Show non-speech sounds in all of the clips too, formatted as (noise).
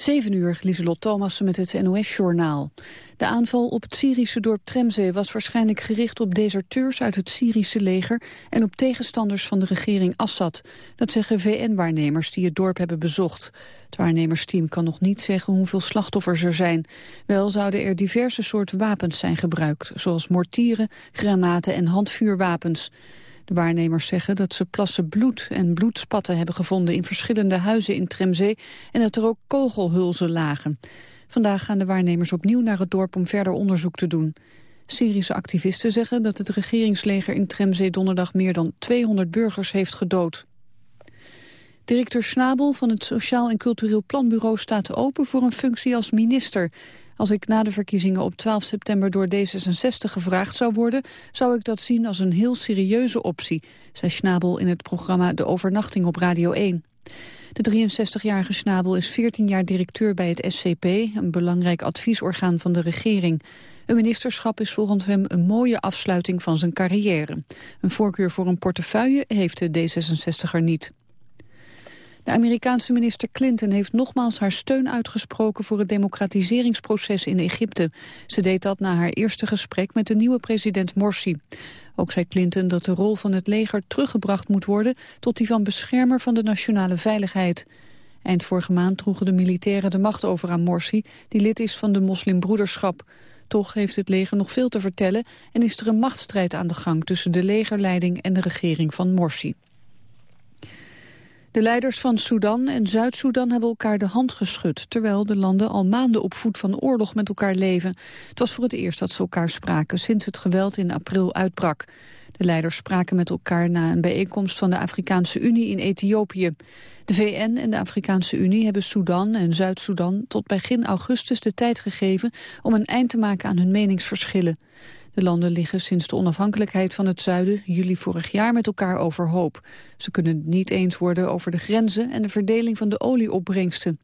7 uur, Lieselot Thomassen met het NOS-journaal. De aanval op het Syrische dorp Tremzee was waarschijnlijk gericht op deserteurs uit het Syrische leger en op tegenstanders van de regering Assad. Dat zeggen VN-waarnemers die het dorp hebben bezocht. Het waarnemersteam kan nog niet zeggen hoeveel slachtoffers er zijn. Wel zouden er diverse soorten wapens zijn gebruikt, zoals mortieren, granaten en handvuurwapens. Waarnemers zeggen dat ze plassen bloed en bloedspatten hebben gevonden in verschillende huizen in Tremzee en dat er ook kogelhulzen lagen. Vandaag gaan de waarnemers opnieuw naar het dorp om verder onderzoek te doen. Syrische activisten zeggen dat het regeringsleger in Tremzee donderdag meer dan 200 burgers heeft gedood. Directeur Schnabel van het Sociaal en Cultureel Planbureau staat open voor een functie als minister. Als ik na de verkiezingen op 12 september door D66 gevraagd zou worden... zou ik dat zien als een heel serieuze optie, zei Schnabel in het programma De Overnachting op Radio 1. De 63-jarige Schnabel is 14 jaar directeur bij het SCP, een belangrijk adviesorgaan van de regering. Een ministerschap is volgens hem een mooie afsluiting van zijn carrière. Een voorkeur voor een portefeuille heeft de D66er niet. De Amerikaanse minister Clinton heeft nogmaals haar steun uitgesproken voor het democratiseringsproces in Egypte. Ze deed dat na haar eerste gesprek met de nieuwe president Morsi. Ook zei Clinton dat de rol van het leger teruggebracht moet worden tot die van beschermer van de nationale veiligheid. Eind vorige maand droegen de militairen de macht over aan Morsi, die lid is van de moslimbroederschap. Toch heeft het leger nog veel te vertellen en is er een machtsstrijd aan de gang tussen de legerleiding en de regering van Morsi. De leiders van Sudan en Zuid-Soedan hebben elkaar de hand geschud... terwijl de landen al maanden op voet van oorlog met elkaar leven. Het was voor het eerst dat ze elkaar spraken sinds het geweld in april uitbrak. De leiders spraken met elkaar na een bijeenkomst van de Afrikaanse Unie in Ethiopië. De VN en de Afrikaanse Unie hebben Sudan en Zuid-Soedan tot begin augustus de tijd gegeven om een eind te maken aan hun meningsverschillen. De landen liggen sinds de onafhankelijkheid van het zuiden juli vorig jaar met elkaar overhoop. Ze kunnen het niet eens worden over de grenzen en de verdeling van de olieopbrengsten.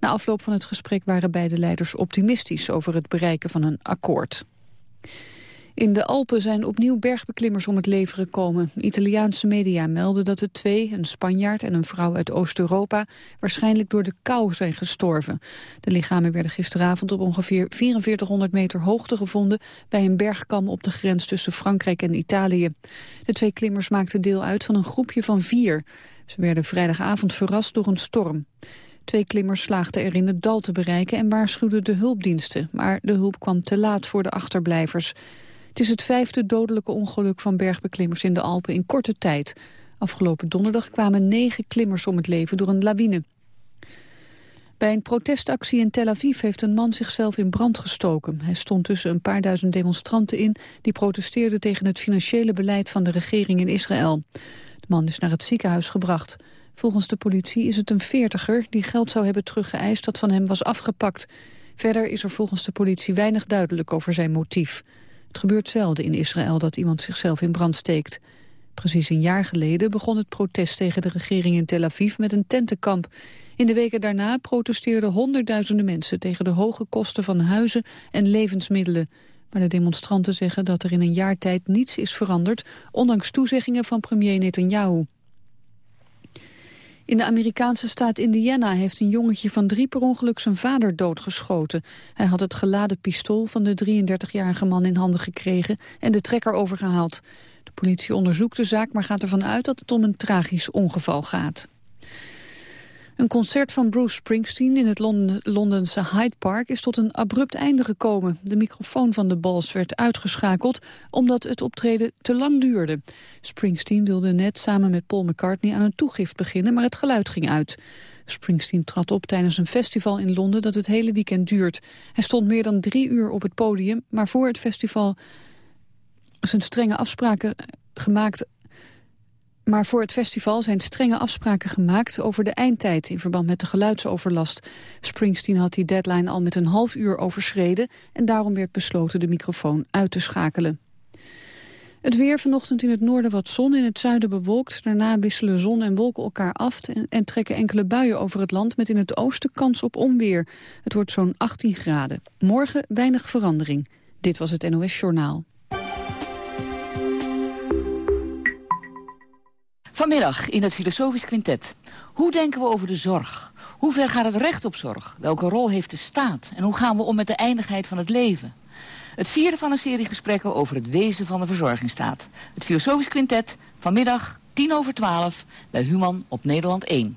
Na afloop van het gesprek waren beide leiders optimistisch over het bereiken van een akkoord. In de Alpen zijn opnieuw bergbeklimmers om het leven gekomen. Italiaanse media melden dat de twee, een Spanjaard en een vrouw uit Oost-Europa, waarschijnlijk door de kou zijn gestorven. De lichamen werden gisteravond op ongeveer 4400 meter hoogte gevonden bij een bergkam op de grens tussen Frankrijk en Italië. De twee klimmers maakten deel uit van een groepje van vier. Ze werden vrijdagavond verrast door een storm. Twee klimmers slaagden erin het dal te bereiken en waarschuwden de hulpdiensten. Maar de hulp kwam te laat voor de achterblijvers. Het is het vijfde dodelijke ongeluk van bergbeklimmers in de Alpen in korte tijd. Afgelopen donderdag kwamen negen klimmers om het leven door een lawine. Bij een protestactie in Tel Aviv heeft een man zichzelf in brand gestoken. Hij stond tussen een paar duizend demonstranten in... die protesteerden tegen het financiële beleid van de regering in Israël. De man is naar het ziekenhuis gebracht. Volgens de politie is het een veertiger die geld zou hebben teruggeëist... dat van hem was afgepakt. Verder is er volgens de politie weinig duidelijk over zijn motief. Het gebeurt zelden in Israël dat iemand zichzelf in brand steekt. Precies een jaar geleden begon het protest tegen de regering in Tel Aviv met een tentenkamp. In de weken daarna protesteerden honderdduizenden mensen tegen de hoge kosten van huizen en levensmiddelen. Maar de demonstranten zeggen dat er in een jaar tijd niets is veranderd, ondanks toezeggingen van premier Netanyahu. In de Amerikaanse staat Indiana heeft een jongetje van drie per ongeluk zijn vader doodgeschoten. Hij had het geladen pistool van de 33-jarige man in handen gekregen en de trekker overgehaald. De politie onderzoekt de zaak, maar gaat ervan uit dat het om een tragisch ongeval gaat. Een concert van Bruce Springsteen in het Londense Hyde Park is tot een abrupt einde gekomen. De microfoon van de Balls werd uitgeschakeld omdat het optreden te lang duurde. Springsteen wilde net samen met Paul McCartney aan een toegift beginnen, maar het geluid ging uit. Springsteen trad op tijdens een festival in Londen dat het hele weekend duurt. Hij stond meer dan drie uur op het podium, maar voor het festival zijn strenge afspraken gemaakt maar voor het festival zijn strenge afspraken gemaakt over de eindtijd in verband met de geluidsoverlast. Springsteen had die deadline al met een half uur overschreden en daarom werd besloten de microfoon uit te schakelen. Het weer vanochtend in het noorden wat zon, in het zuiden bewolkt. Daarna wisselen zon en wolken elkaar af en, en trekken enkele buien over het land... met in het oosten kans op onweer. Het wordt zo'n 18 graden. Morgen weinig verandering. Dit was het NOS Journaal. Vanmiddag in het Filosofisch Quintet. Hoe denken we over de zorg? Hoe ver gaat het recht op zorg? Welke rol heeft de staat? En hoe gaan we om met de eindigheid van het leven? Het vierde van een serie gesprekken over het wezen van de verzorgingsstaat. Het Filosofisch Quintet, vanmiddag 10 over 12 bij Human op Nederland 1.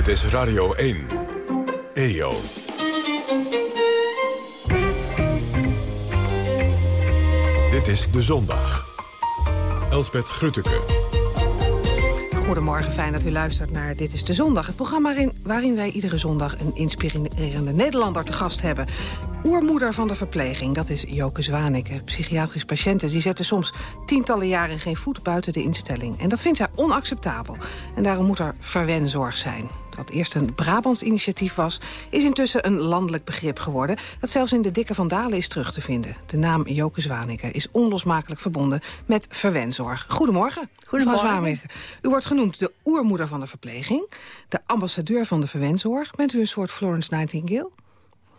Dit is Radio 1. EO. Dit is De Zondag. Elsbeth Grutteke. Goedemorgen, fijn dat u luistert naar Dit is de Zondag. Het programma waarin, wij iedere zondag een inspirerende Nederlander te gast hebben. Oermoeder van de verpleging, dat is Joke Zwanek. Psychiatrisch patiënten die zetten soms tientallen jaren geen voet buiten de instelling. En dat vindt zij onacceptabel. En daarom moet er verwenzorg zijn. Wat eerst een Brabants initiatief was, is intussen een landelijk begrip geworden... dat zelfs in de dikke vandalen is terug te vinden. De naam Joke Zwaneke is onlosmakelijk verbonden met verwenzorg. Goedemorgen, Goedemorgen. U wordt genoemd de oermoeder van de verpleging, de ambassadeur van de verwenzorg. Bent u een soort Florence Nightingale?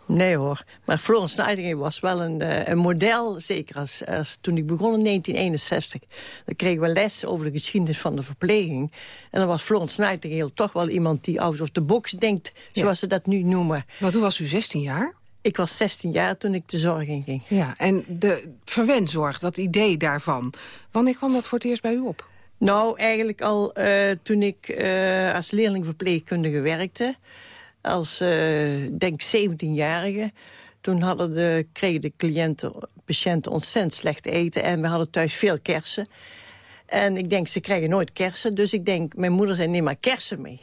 Nee hoor, maar Florence Nightingale was wel een, uh, een model, zeker als, als, toen ik begon in 1961. Dan kregen we les over de geschiedenis van de verpleging. En dan was Florence Nightingale toch wel iemand die out of the box denkt, zoals ze dat nu noemen. Maar toen was u 16 jaar? Ik was 16 jaar toen ik de zorg inging. Ja, en de verwenzorg, dat idee daarvan, wanneer kwam dat voor het eerst bij u op? Nou, eigenlijk al uh, toen ik uh, als leerlingverpleegkundige werkte als, uh, denk 17-jarige. Toen hadden de, kregen de cliënten, patiënten ontzettend slecht eten. En we hadden thuis veel kersen. En ik denk, ze krijgen nooit kersen. Dus ik denk, mijn moeder zei, neem maar kersen mee.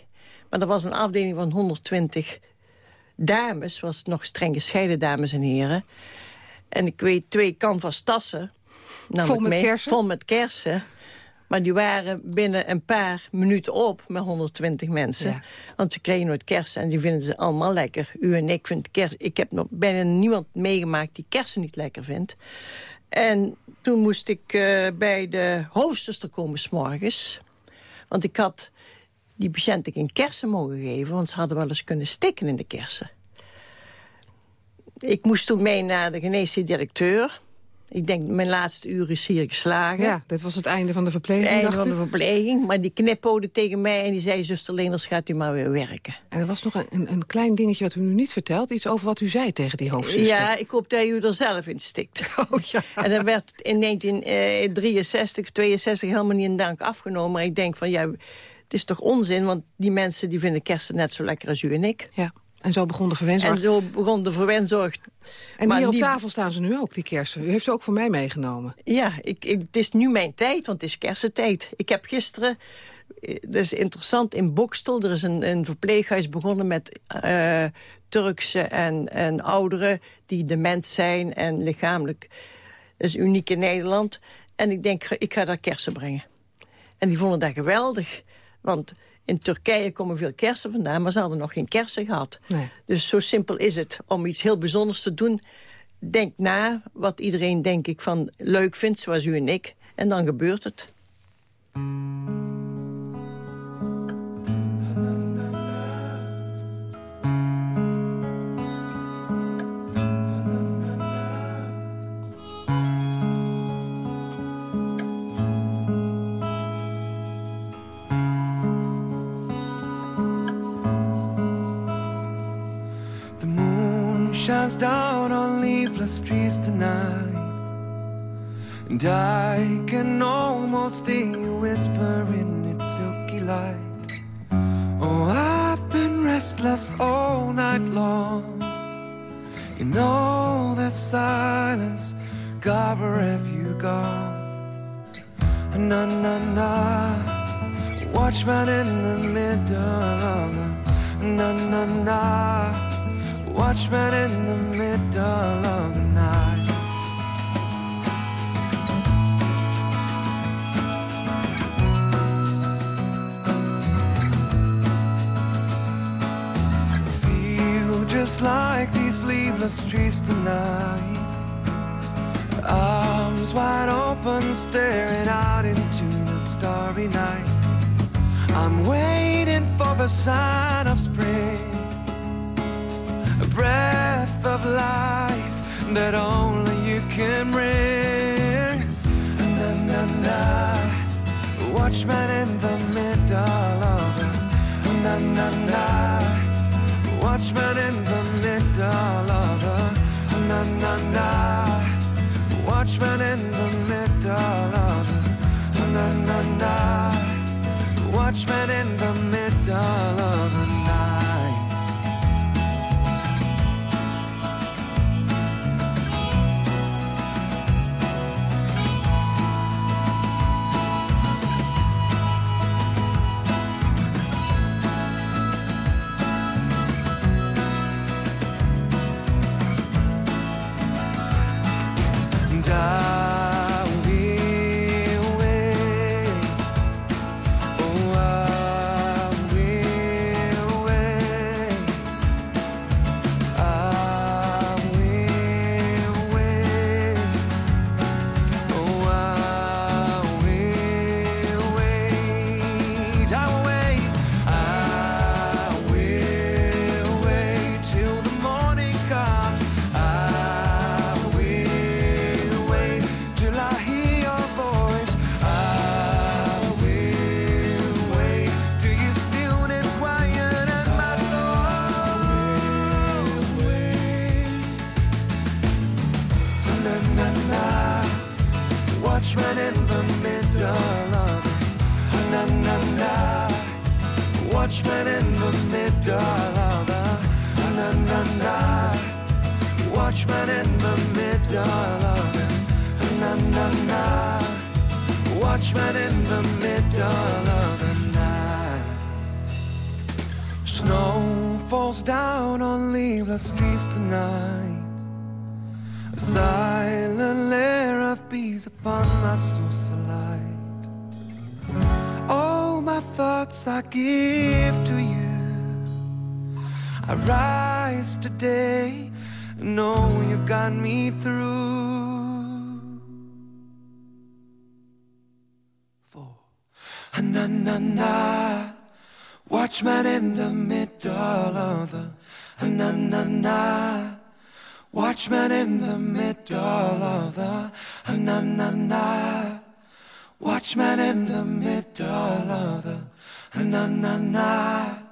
Maar er was een afdeling van 120 dames. was nog streng gescheiden dames en heren. En ik weet twee canvas tassen. Vol met mee, kersen? Vol met kersen. Maar die waren binnen een paar minuten op met 120 mensen. Ja. Want ze kregen nooit kersen en die vinden ze allemaal lekker. U en ik vind kersen... Ik heb nog bijna niemand meegemaakt die kersen niet lekker vindt. En toen moest ik uh, bij de hoofdzuster komen s'morgens. Want ik had die patiënten geen kersen mogen geven... want ze hadden wel eens kunnen stikken in de kersen. Ik moest toen mee naar de geneesheer directeur... Ik denk, mijn laatste uur is hier geslagen. Ja, dit was het einde van de verpleging, Het einde van u? de verpleging. Maar die knippode tegen mij en die zei... zuster Leenders, gaat u maar weer werken. En er was nog een, een, klein dingetje wat u nu niet vertelt. Iets over wat u zei tegen die hoofdzuster. Ja, ik hoop dat u er zelf in stikt. (laughs) Oh, ja. En dan werd in 1963, 62 helemaal niet in dank afgenomen. Maar ik denk van, ja, het is toch onzin... want die mensen die vinden kersen net zo lekker als u en ik. ja. En zo begon de verwenzorg. En zo begon de verwenzorg. En Maar hier op die- tafel staan ze nu ook, die kersen. U heeft ze ook voor mij meegenomen. Ja, ik, ik, het is nu mijn tijd, want het is kersentijd. Ik heb gisteren, eh, dat is interessant, in Bokstel... er is een, een verpleeghuis begonnen met eh, Turkse en, en ouderen... die dement zijn en lichamelijk... Dat is uniek in Nederland. En ik denk, ik ga daar kersen brengen. En die vonden dat geweldig. Want in Turkije komen veel kersen vandaan... maar ze hadden nog geen kersen gehad. Nee. Dus zo simpel is het om iets heel bijzonders te doen. Denk na wat iedereen, denk ik, van leuk vindt, zoals u en ik. En dan gebeurt het. Shines down on leafless trees tonight. And I can almost hear you whisper in its silky light. Oh, I've been restless all night long. You know that silence, God, where have you gone? Na na na, watchman in the middle of the na na na, watchman in the middle of the night. Feel just like these leafless trees tonight. Arms wide open, staring out into the starry night. I'm waiting for the sign of spring breath of life that only you can bring. Na na na, watchman in the middle of the na na na, watchman in the middle of the na na na, watchman in the middle of the na na na, watchman in the middle of the rise today, know you got me through. Four. Na na na, watchman in the middle of the. Na na na, watchman in the middle of the. Na na na, watchman in the middle of the. Na na na.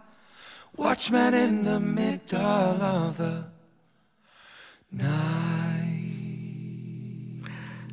Watchman in the middle of the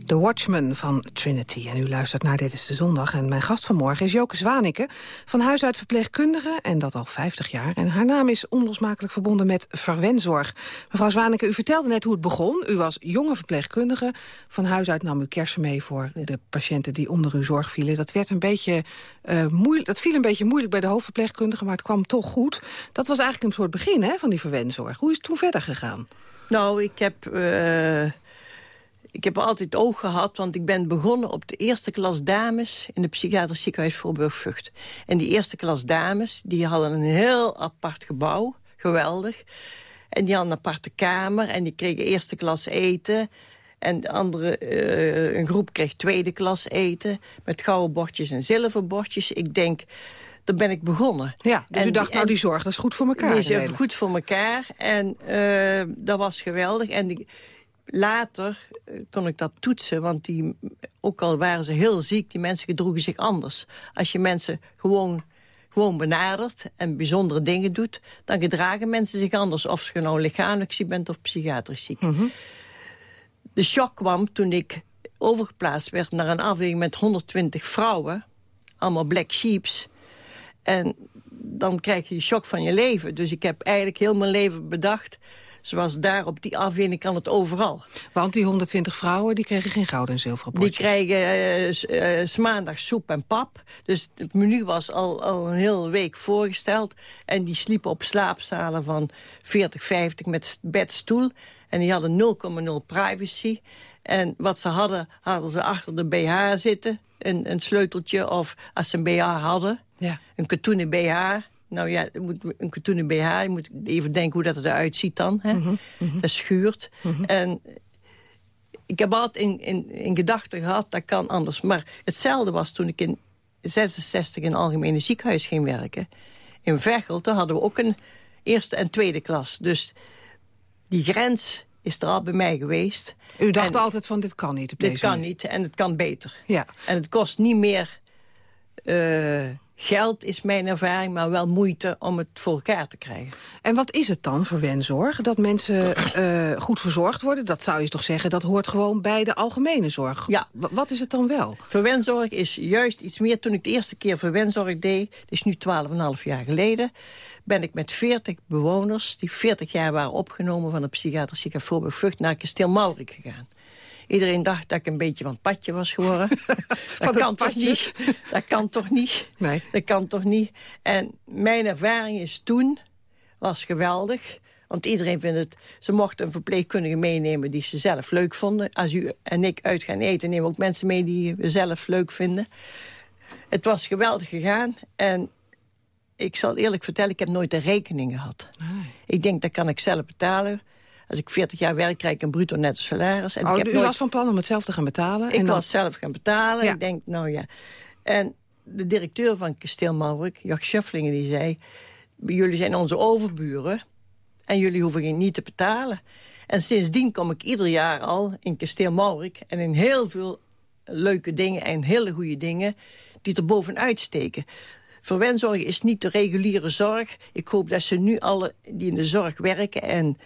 De Watchman van Trinity. En u luistert naar Dit is de Zondag. En mijn gast vanmorgen is Joke Zwanike, van huis uit verpleegkundige... en dat al 50 jaar. En haar naam is onlosmakelijk verbonden met verwenzorg. Mevrouw Zwanike, u vertelde net hoe het begon. U was jonge verpleegkundige. Van huis uit nam u kersen mee voor de patiënten die onder uw zorg vielen. Dat, werd een beetje, eh, moeilijk, dat viel een beetje moeilijk bij de hoofdverpleegkundige... maar het kwam toch goed. Dat was eigenlijk een soort begin hè, van die verwenzorg. Hoe is het toen verder gegaan? Nou, ik heb, eh, ik heb altijd oog gehad, want ik ben begonnen op de eerste klas dames in het psychiatrisch ziekenhuis Voorburg Vught. En die eerste klas dames, die hadden een heel apart gebouw, geweldig. En die hadden een aparte kamer en die kregen eerste klas eten. En de andere, eh, een groep kreeg tweede klas eten met gouden bordjes en zilverbordjes. Ik denk, daar ben ik begonnen. Ja, dus En u dacht, nou die zorg, dat is goed voor elkaar. die is de goed voor elkaar. En eh, dat was geweldig. En die, later eh, kon ik dat toetsen. Want die, ook al waren ze heel ziek, die mensen gedroegen zich anders. Als je mensen gewoon, gewoon benadert en bijzondere dingen doet... dan gedragen mensen zich anders. Of je nou lichamelijk ziek bent of psychiatrisch ziek. De shock kwam toen ik overgeplaatst werd naar een afdeling met 120 vrouwen. Allemaal black sheeps. En dan krijg je de shock van je leven. Dus ik heb eigenlijk heel mijn leven bedacht... zoals daar op die afdeling kan het overal. Want die 120 vrouwen die kregen geen gouden en zilveren Die bordjes. s- eh, 's maandags soep en pap. Dus het menu was al, al een hele week voorgesteld. En die sliepen op slaapzalen van 40, 50 met bedstoel. En die hadden 0,0 privacy. En wat ze hadden, hadden ze achter de BH zitten. Een, een sleuteltje of als ze een BH hadden. Ja. Een katoenen BH, Nou ja, moet een katoenen BH, je moet even denken hoe dat eruit ziet dan. Hè? Dat schuurt. En ik heb altijd in, in, in gedachten gehad, dat kan anders. Maar hetzelfde was toen ik in 66 in een algemene ziekenhuis ging werken. In Veghel, toen hadden we ook een eerste en tweede klas. Dus die grens is er al bij mij geweest. U dacht En altijd van dit kan niet op dit kan manier. niet en het kan beter. Ja. En het kost niet meer eh, geld, is mijn ervaring... maar wel moeite om het voor elkaar te krijgen. En wat is het dan voor wenzorg? Dat mensen eh, goed verzorgd worden? Dat zou je toch zeggen, dat hoort gewoon bij de algemene zorg. Ja. W- wat is het dan wel? Verwenzorg is juist iets meer. Toen ik de eerste keer verwenzorg deed, dat is nu 12,5 jaar geleden... ben ik met 40 bewoners, die 40 jaar waren opgenomen... van de psychiatrische Voorburg Vught naar Kasteel Maurik gegaan. Iedereen dacht dat ik een beetje van het padje was geworden. (laughs) dat kan toch niet? Dat kan toch niet? Nee. Dat kan toch niet? En mijn ervaring is toen, was geweldig... Want iedereen vindt het... Ze mochten een verpleegkundige meenemen die ze zelf leuk vonden. Als u en ik uit gaan eten, nemen we ook mensen mee die we zelf leuk vinden. Het was geweldig gegaan. En ik zal eerlijk vertellen, ik heb nooit een rekening gehad. Ik denk, dat kan ik zelf betalen. Als ik 40 jaar werk, krijg ik een bruto netto salaris. En Oh, ik heb u nooit... was van plan om het zelf te gaan betalen? Ik en dan- was zelf gaan betalen. Ja. Ik denk, nou ja. En de directeur van Kasteel Maurik, Jack Schöfflingen, die zei... jullie zijn onze overburen en jullie hoeven niet te betalen. En sindsdien kom ik ieder jaar al in Kasteel Maurik... en in heel veel leuke dingen en hele goede dingen... die er bovenuit steken. Verwenzorg is niet de reguliere zorg. Ik hoop dat ze nu alle die in de zorg werken en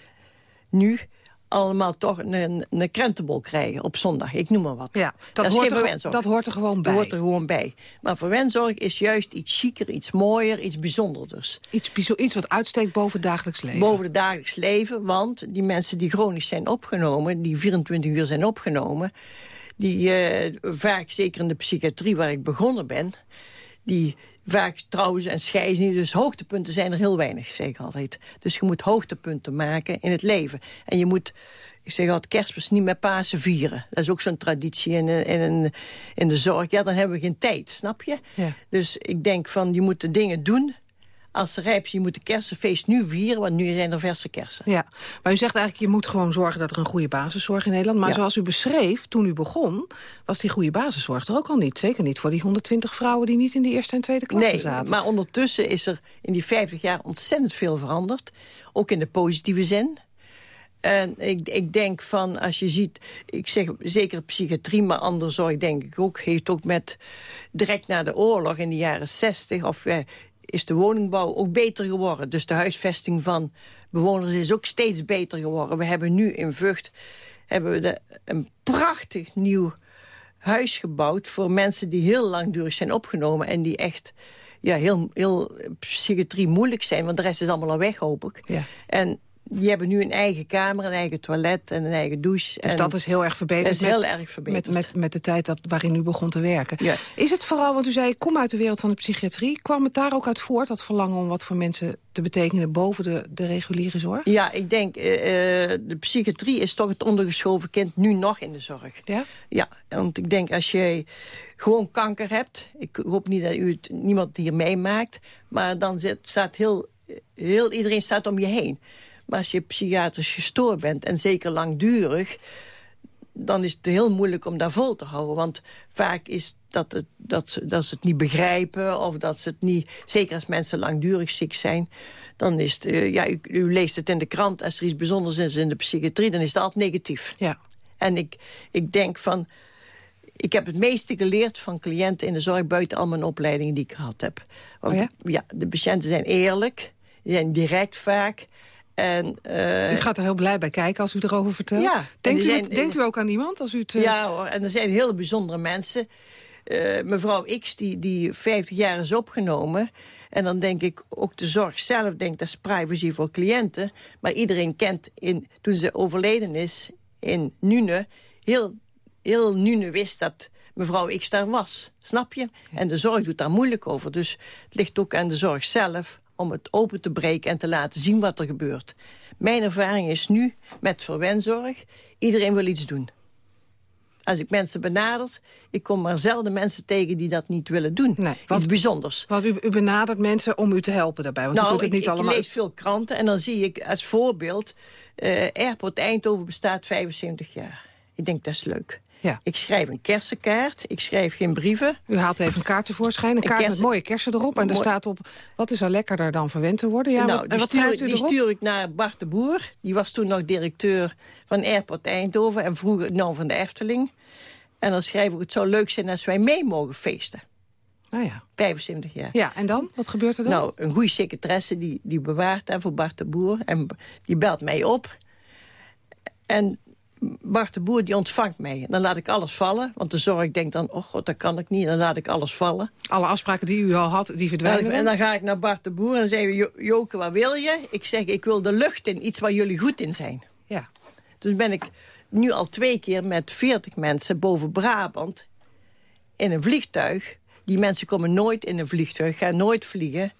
nu allemaal toch een, een krentenbol krijgen op zondag. Ik noem maar wat. Ja, dat, hoort er, dat hoort er gewoon bij. Dat hoort er gewoon bij. Maar verwenzorg is juist iets chiquer, iets mooier, iets bijzonderders. Iets, iets wat uitsteekt boven het dagelijks leven. Boven het dagelijks leven, want die mensen die chronisch zijn opgenomen... die 24 uur zijn opgenomen... die eh, vaak, zeker in de psychiatrie waar ik begonnen ben... die vaak trouwens en scheiden niet. Dus hoogtepunten zijn er heel weinig, zeg ik altijd. Dus je moet hoogtepunten maken in het leven. En je moet, ik zeg altijd, kerstmis niet met Pasen vieren. Dat is ook zo'n traditie in, in, in, in de zorg. Ja, dan hebben we geen tijd, snap je? Ja. Dus ik denk van, je moet de dingen doen... Als ze rijp zijn, je moet de kersenfeest nu vieren... want nu zijn er verse kersen. Ja, maar u zegt eigenlijk, je moet gewoon zorgen dat er een goede basiszorg in Nederland. Maar Ja. zoals u beschreef, toen u begon, was die goede basiszorg er ook al niet. Zeker niet voor die 120 vrouwen die niet in de eerste en tweede klasse Nee, zaten. maar ondertussen is er in die 50 jaar ontzettend veel veranderd. Ook in de positieve zin. En ik, ik denk van, als je ziet, ik zeg zeker psychiatrie, maar andere zorg denk ik ook, heeft ook met direct na de oorlog in de jaren 60, of eh, is de woningbouw ook beter geworden. Dus de huisvesting van bewoners is ook steeds beter geworden. We hebben nu in Vught hebben we de, een prachtig nieuw huis gebouwd voor mensen die heel langdurig zijn opgenomen en die echt ja, heel, heel psychiatrie moeilijk zijn, want de rest is allemaal al weg, hoop ik. Ja. En die hebben nu een eigen kamer, een eigen toilet en een eigen douche. Dus en dat is heel erg verbeterd. dat is met- heel erg verbeterd. Met, met, met de tijd dat, waarin u begon te werken. Ja. Is het vooral, want u zei, ik kom uit de wereld van de psychiatrie... kwam het daar ook uit voort, dat verlangen om wat voor mensen te betekenen... boven de, de reguliere zorg? Ja, ik denk, eh, eh, de psychiatrie is toch het ondergeschoven kind nu nog in de zorg. Ja? Ja, want ik denk als je gewoon kanker hebt... ik hoop niet dat u het, niemand hier meemaakt... maar dan zit, staat heel, heel, iedereen staat om je heen. Maar als je psychiatrisch gestoord bent en zeker langdurig... dan is het heel moeilijk om daar vol te houden. Want vaak is dat, het, dat, ze, dat ze het niet begrijpen of dat ze het niet... zeker als mensen langdurig ziek zijn... dan is het, eh, ja, u, u leest het in de krant... als er iets bijzonders is in de psychiatrie, dan is het altijd negatief. Ja. En ik, ik denk van... Ik heb het meeste geleerd van cliënten in de zorg... buiten al mijn opleidingen die ik gehad heb. Want Oh ja? ja, de patiënten zijn eerlijk. Die zijn direct vaak. En, eh, U gaat er heel blij bij kijken als u erover vertelt. Ja, en Denkt, u, zijn- het- denkt u ook aan iemand als u het... eh, ja hoor, en er zijn hele bijzondere mensen. Eh, mevrouw X, die, die 50 jaar is opgenomen... En dan denk ik, ook de zorg zelf denkt, dat is privacy voor cliënten. Maar iedereen kent, in, toen ze overleden is in Nune... heel, heel Nune wist dat mevrouw X daar was. Snap je? En de zorg doet daar moeilijk over. Dus het ligt ook aan de zorg zelf om het open te breken... en te laten zien wat er gebeurt. Mijn ervaring is nu met verwenzorg... iedereen wil iets doen. als ik mensen benader... ik kom maar zelden mensen tegen die dat niet willen doen. Nee, Iets bijzonders. Want u, u benadert mensen om u te helpen daarbij. Want u doet het Nou, ik, niet ik allemaal. lees veel kranten en dan zie ik als voorbeeld... eh Airport Eindhoven bestaat 75 jaar. Ik denk, dat is leuk. Ja. Ik schrijf een kersenkaart, ik schrijf geen brieven. U haalt even een kaart tevoorschijn, een Een kaart met mooie kersen erop. En er Mooi. staat op, wat is er lekkerder dan verwend te worden? Ja, nou, wat, en die, wat stuur, u die erop? stuur ik naar Bart de Boer. Die was toen nog directeur van Airport Eindhoven... en vroeger nou van de Efteling. En dan schrijf ik, het zou leuk zijn als wij mee mogen feesten. Nou ja. 75 jaar. ja, en dan? Wat gebeurt er dan? Nou, een goede secretaresse die, die bewaart dat voor Bart de Boer. En die belt mij op. En Bart de Boer die ontvangt mij. Dan laat ik alles vallen. Want de zorg denkt dan, oh god, dat kan ik niet. Dan laat ik alles vallen. Alle afspraken die u al had, die verdwijnen En dan? dan ga ik naar Bart de Boer en dan zeggen we... "Jo- Joke, wat wil je? Ik zeg, ik wil de lucht in. Iets waar jullie goed in zijn. Ja. Dus ben ik nu al twee keer met 40 mensen boven Brabant... in een vliegtuig. Die mensen komen nooit in een vliegtuig, gaan nooit vliegen.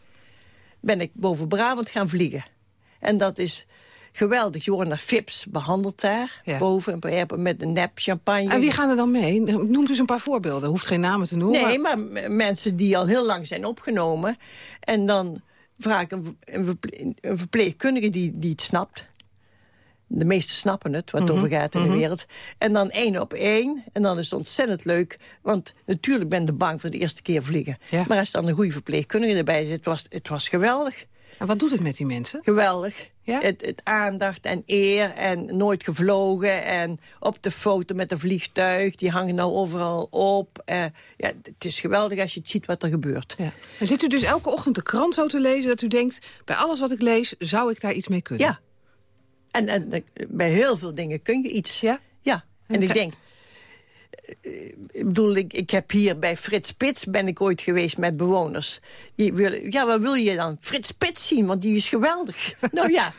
Ben ik boven Brabant gaan vliegen. En dat is geweldig. Je wordt naar FIPS behandeld daar. Ja. Boven met een nep champagne. En wie gaan er dan mee? Noemt dus een paar voorbeelden. Hoeft geen namen te noemen. Nee, maar- mensen die al heel lang zijn opgenomen. En dan vraag ik een, een, verple- een verpleegkundige die, die het snapt. De meesten snappen het, wat het over gaat in de wereld. En dan één op één. En dan is het ontzettend leuk. Want natuurlijk ben je bang voor de eerste keer vliegen. Ja. Maar als dan een goede verpleegkundige erbij zit, was het was geweldig. En wat doet het met die mensen? Geweldig. Ja? Het, het aandacht en eer en nooit gevlogen. En op de foto met een vliegtuig. Die hangen nou overal op. Eh, ja, het is geweldig als je het ziet wat er gebeurt. Ja. En zit u dus elke ochtend de krant zo te lezen dat u denkt... bij alles wat ik lees, zou ik daar iets mee kunnen? Ja. En, en eh, bij heel veel dingen kun je iets. Ja? Ja. En En ik denk... eh, Ik bedoel, ik, ik heb hier bij Frits Spits ben ik ooit geweest met bewoners. Die willen, ja, wat wil je dan? Frits Spits zien, want die is geweldig. (laughs) nou ja.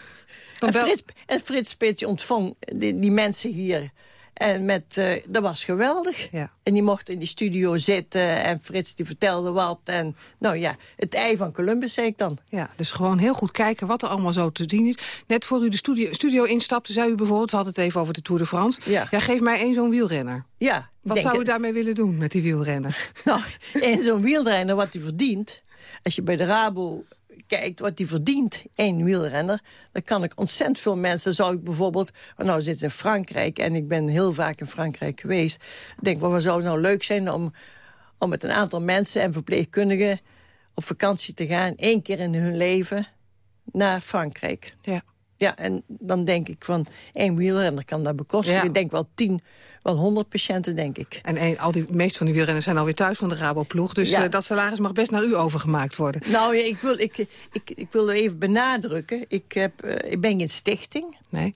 En Frits, en Frits Spits ontvang die, die mensen hier. En met, eh, dat was geweldig. Ja. En die mochten in die studio zitten. En Frits die vertelde wat. En nou ja, het ei van Columbus, zei ik dan. Ja, dus gewoon heel goed kijken wat er allemaal zo te zien is. Net voor u de studio, studio instapte, zei u bijvoorbeeld... we hadden het even over de Tour de France. Ja. geef mij één zo'n wielrenner. Ja, Wat zou u het- daarmee willen doen met die wielrenner? (laughs) Nou, en zo'n wielrenner wat hij verdient... als je bij de Rabo kijkt wat hij verdient, één wielrenner... dan kan ik ontzettend veel mensen... zou ik bijvoorbeeld... oh, nou zit in Frankrijk en ik ben heel vaak in Frankrijk geweest... Denk, wat zou het nou leuk zijn om, om met een aantal mensen... en verpleegkundigen op vakantie te gaan... één keer in hun leven naar Frankrijk. Ja. Ja, en dan denk ik van één wielrenner kan dat bekostigen. Ja. Ik denk wel tien, wel honderd patiënten, denk ik. En een, al die meest van die wielrenners zijn alweer thuis van de Rabo-ploeg. Dus Ja. eh, dat salaris mag best naar u overgemaakt worden. Nou, ja, ik wil, ik, ik, ik wil even benadrukken. Ik, heb, eh, ik ben geen stichting. Nee?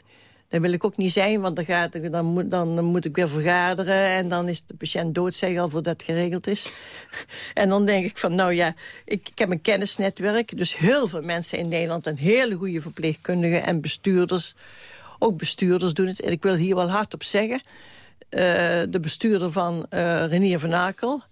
Dat wil ik ook niet zijn, want dan, gaat, dan, moet, dan moet ik weer vergaderen... en dan is de patiënt dood, zeg al, voordat het geregeld is. (laughs) en dan denk ik van, nou ja, ik, ik heb een kennisnetwerk... dus heel veel mensen in Nederland... en hele goede verpleegkundigen en bestuurders... ook bestuurders doen het. En ik wil hier wel hard op zeggen... eh, de bestuurder van eh Renier van Akel...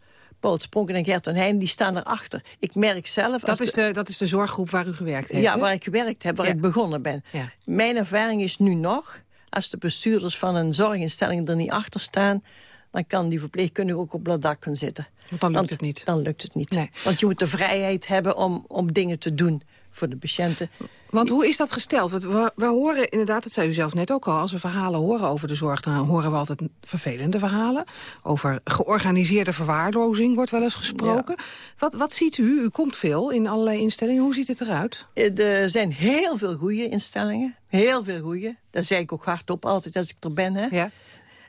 Paul Spronken en Gert en Heijn, die staan erachter. Ik merk zelf... Dat is, de, dat is de zorggroep waar u gewerkt heeft, ja, waar ik gewerkt heb, waar Ja. ik begonnen ben. Ja. Mijn ervaring is nu nog... als de bestuurders van een zorginstelling er niet achter staan... dan kan die verpleegkundige ook op dat dak gaan zitten. Want dan lukt het niet. Dan lukt het niet. Nee. Want je moet de vrijheid hebben om, om dingen te doen voor de patiënten. Want hoe is dat gesteld? Want we, we horen inderdaad, dat zei u zelf net ook al... als we verhalen horen over de zorg, dan horen we altijd vervelende verhalen. Over georganiseerde verwaarlozing wordt wel eens gesproken. Wat, wat ziet u? U komt veel in allerlei instellingen. Hoe ziet het eruit? Eh, Er zijn heel veel goede instellingen. Heel veel goede. Daar zeg ik ook hardop altijd als ik er ben. Hè? Ja.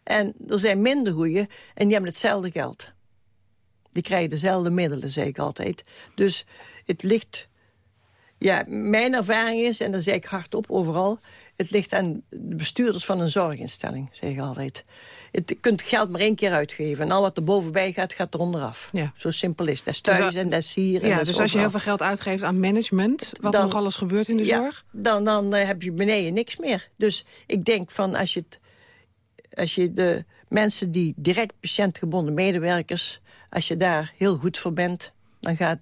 En er zijn minder goede en die hebben hetzelfde geld. Die krijgen dezelfde middelen, zeg ik altijd. Dus het ligt... Ja, mijn ervaring is, en dat zeg ik hardop overal... het ligt aan de bestuurders van een zorginstelling, zeg ik altijd. Het, je kunt geld maar één keer uitgeven. En al wat er bovenbij gaat, gaat er onderaf. Ja. Zo simpel is het. Dat is thuis Dus, en dat is hier. en Ja, dus als je heel veel geld uitgeeft aan management... wat Dan- nog alles gebeurt in de Ja, zorg... Dan, dan eh, heb je beneden niks meer. Dus ik denk van als je, het, als je de mensen die direct patiëntgebonden medewerkers... als je daar heel goed voor bent, dan gaat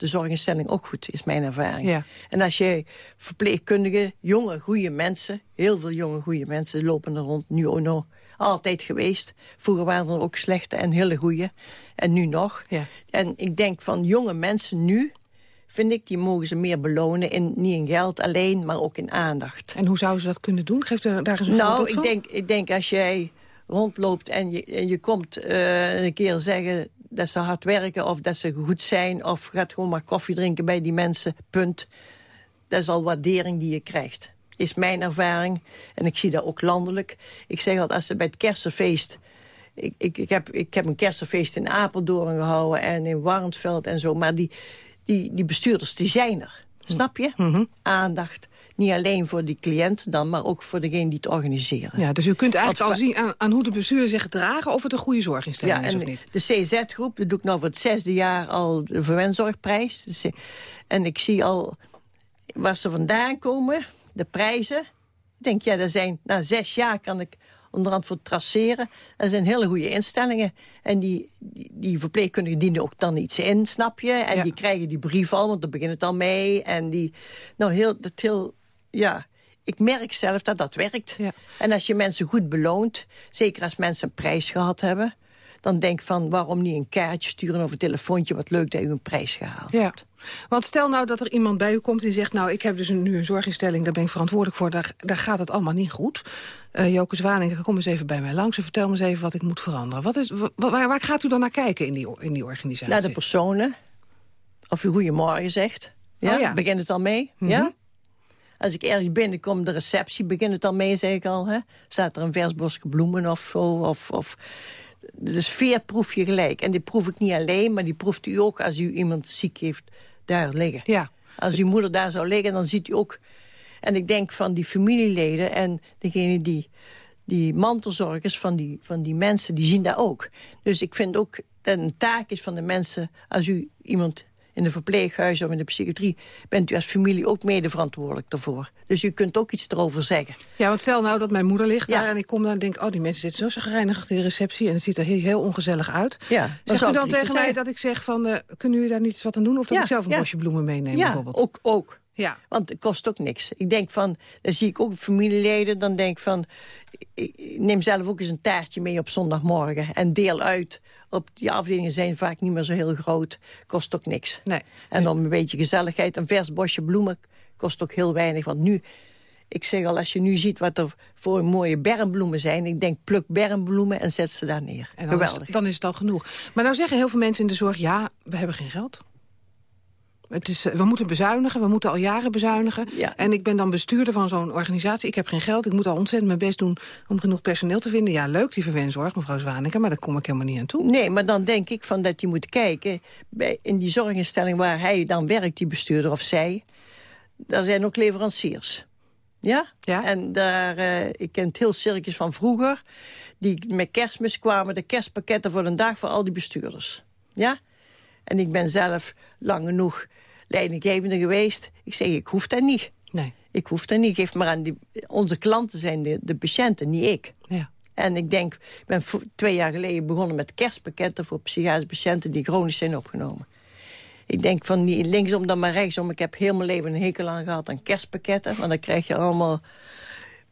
de zorginstelling ook goed, is mijn ervaring. Ja. En als je verpleegkundigen, jonge, goede mensen... heel veel jonge, goede mensen lopen er rond, nu ook nog Altijd geweest. Vroeger waren er ook slechte en hele goede. En nu nog. Ja. En ik denk van jonge mensen nu... vind ik, die mogen ze meer belonen. In, niet in geld alleen, maar ook in aandacht. En hoe zouden ze dat kunnen doen? Geef er daar eens een Nou, ik van. denk, ik denk als jij rondloopt en je, en je komt eh, een keer zeggen dat ze hard werken of dat ze goed zijn... of gaat gewoon maar koffie drinken bij die mensen, punt. Dat is al waardering die je krijgt. Is mijn ervaring. En ik zie dat ook landelijk. Ik zeg altijd, als ze bij het kersenfeest... Ik, ik, ik, heb, ik heb een kersenfeest in Apeldoorn gehouden en in Warnsveld en zo. Maar die, die, die bestuurders, die zijn er. Snap je? Mhm. Aandacht. Niet alleen voor die cliënt dan, maar ook voor degene die het organiseren. Ja, dus u kunt eigenlijk al zien aan, aan hoe de bestuurders zich gedragen... of het een goede zorginstelling is of niet. de CZ-groep, dat doe ik nou voor het zesde jaar al de verwenzorgprijs. Dus, eh, En ik zie al waar ze vandaan komen, de prijzen. Ik denk, ja, dat zijn, na zes jaar kan ik onderhand voor traceren. Dat zijn hele goede instellingen. En die, die, die verpleegkundigen dienen ook dan iets in, snap je? En Ja. die krijgen die brief al, want daar begint het al mee. En die, nou, heel, dat heel, ja... Ik merk zelf dat dat werkt. Ja. En als je mensen goed beloont, zeker als mensen een prijs gehad hebben... dan denk van, waarom niet een kaartje sturen of een telefoontje... wat leuk dat u een prijs gehaald Ja, hebt. want stel nou dat er iemand bij u komt die zegt... nou, ik heb dus een, nu een zorginstelling, daar ben ik verantwoordelijk voor... daar, daar gaat het allemaal niet goed. Eh Joke Zwaning, kom eens even bij mij langs... en vertel me eens even wat ik moet veranderen. Wat is, wa- waar, waar gaat u dan naar kijken in die, in die organisatie? Naar de personen, of u goeiemorgen zegt. Ja, Oh ja. begint het al mee? Mhm. Ja? Als ik ergens binnenkom, de receptie begint het al mee, zeg ik al. Hè? Staat er een vers bosje bloemen of zo? Of, of... De sfeer proef je gelijk. En die proef ik niet alleen, maar die proeft u ook als u iemand ziek heeft daar liggen. Ja, Als uw moeder daar zou liggen, dan ziet u ook... En ik denk van die familieleden en degene die, die mantelzorgers van die, van die mensen, die zien dat ook. Dus ik vind ook dat een taak is van de mensen... als u iemand in de verpleeghuis of in de psychiatrie... bent u als familie ook mede verantwoordelijk daarvoor. Dus u kunt ook iets erover zeggen. ja, want stel nou dat mijn moeder ligt Ja. daar... en ik kom daar en denk, oh, die mensen zitten zo zagrijnig achter de receptie... en het ziet er heel, heel ongezellig uit. Ja, Zegt u dan tegen mij dat ik zeg van... eh, kunnen jullie daar niet wat aan doen? Of dat Ja, ik zelf een ja. bosje bloemen meeneem ja, bijvoorbeeld? ook, ook. Ja. Want het kost ook niks. Ik denk van, dan zie ik ook familieleden, dan denk ik van... neem zelf ook eens een taartje mee op zondagmorgen... en deel uit. Op die afdelingen zijn vaak niet meer zo heel groot. Kost ook niks. Nee. En dan een beetje gezelligheid. Een vers bosje bloemen kost ook heel weinig. Want nu, ik zeg al, als je nu ziet wat er voor mooie bermbloemen zijn... ik denk, pluk bermbloemen en zet ze daar neer. En dan is, Geweldig. dan is het al genoeg. Maar nou zeggen heel veel mensen in de zorg... ja, we hebben geen geld. Het is, eh, we moeten bezuinigen, we moeten al jaren bezuinigen. Ja. En ik ben dan bestuurder van zo'n organisatie. Ik heb geen geld, ik moet al ontzettend mijn best doen... om genoeg personeel te vinden. Ja, leuk die verwenzorg, mevrouw Zwaneke... maar daar kom ik helemaal niet aan toe. Nee, maar dan denk ik van dat je moet kijken... Bij, in die zorginstelling waar hij dan werkt, die bestuurder of zij... daar zijn ook leveranciers. Ja? Ja. En daar, eh, ik ken het heel circus van vroeger... die met kerstmis kwamen de kerstpakketten voor een dag voor al die bestuurders. Ja? En ik ben zelf lang genoeg leidinggevende geweest. Ik zeg, ik hoef dat niet. Nee, Ik hoef dat niet. Geef maar aan die, onze klanten zijn de, de patiënten, niet ik. ja. En ik denk, ik ben twee jaar geleden begonnen met kerstpakketten... voor psychiatrische patiënten die chronisch zijn opgenomen. Ik denk van niet linksom dan maar rechtsom. Ik heb heel mijn leven een hekel aan gehad aan kerstpakketten. Want dan krijg je allemaal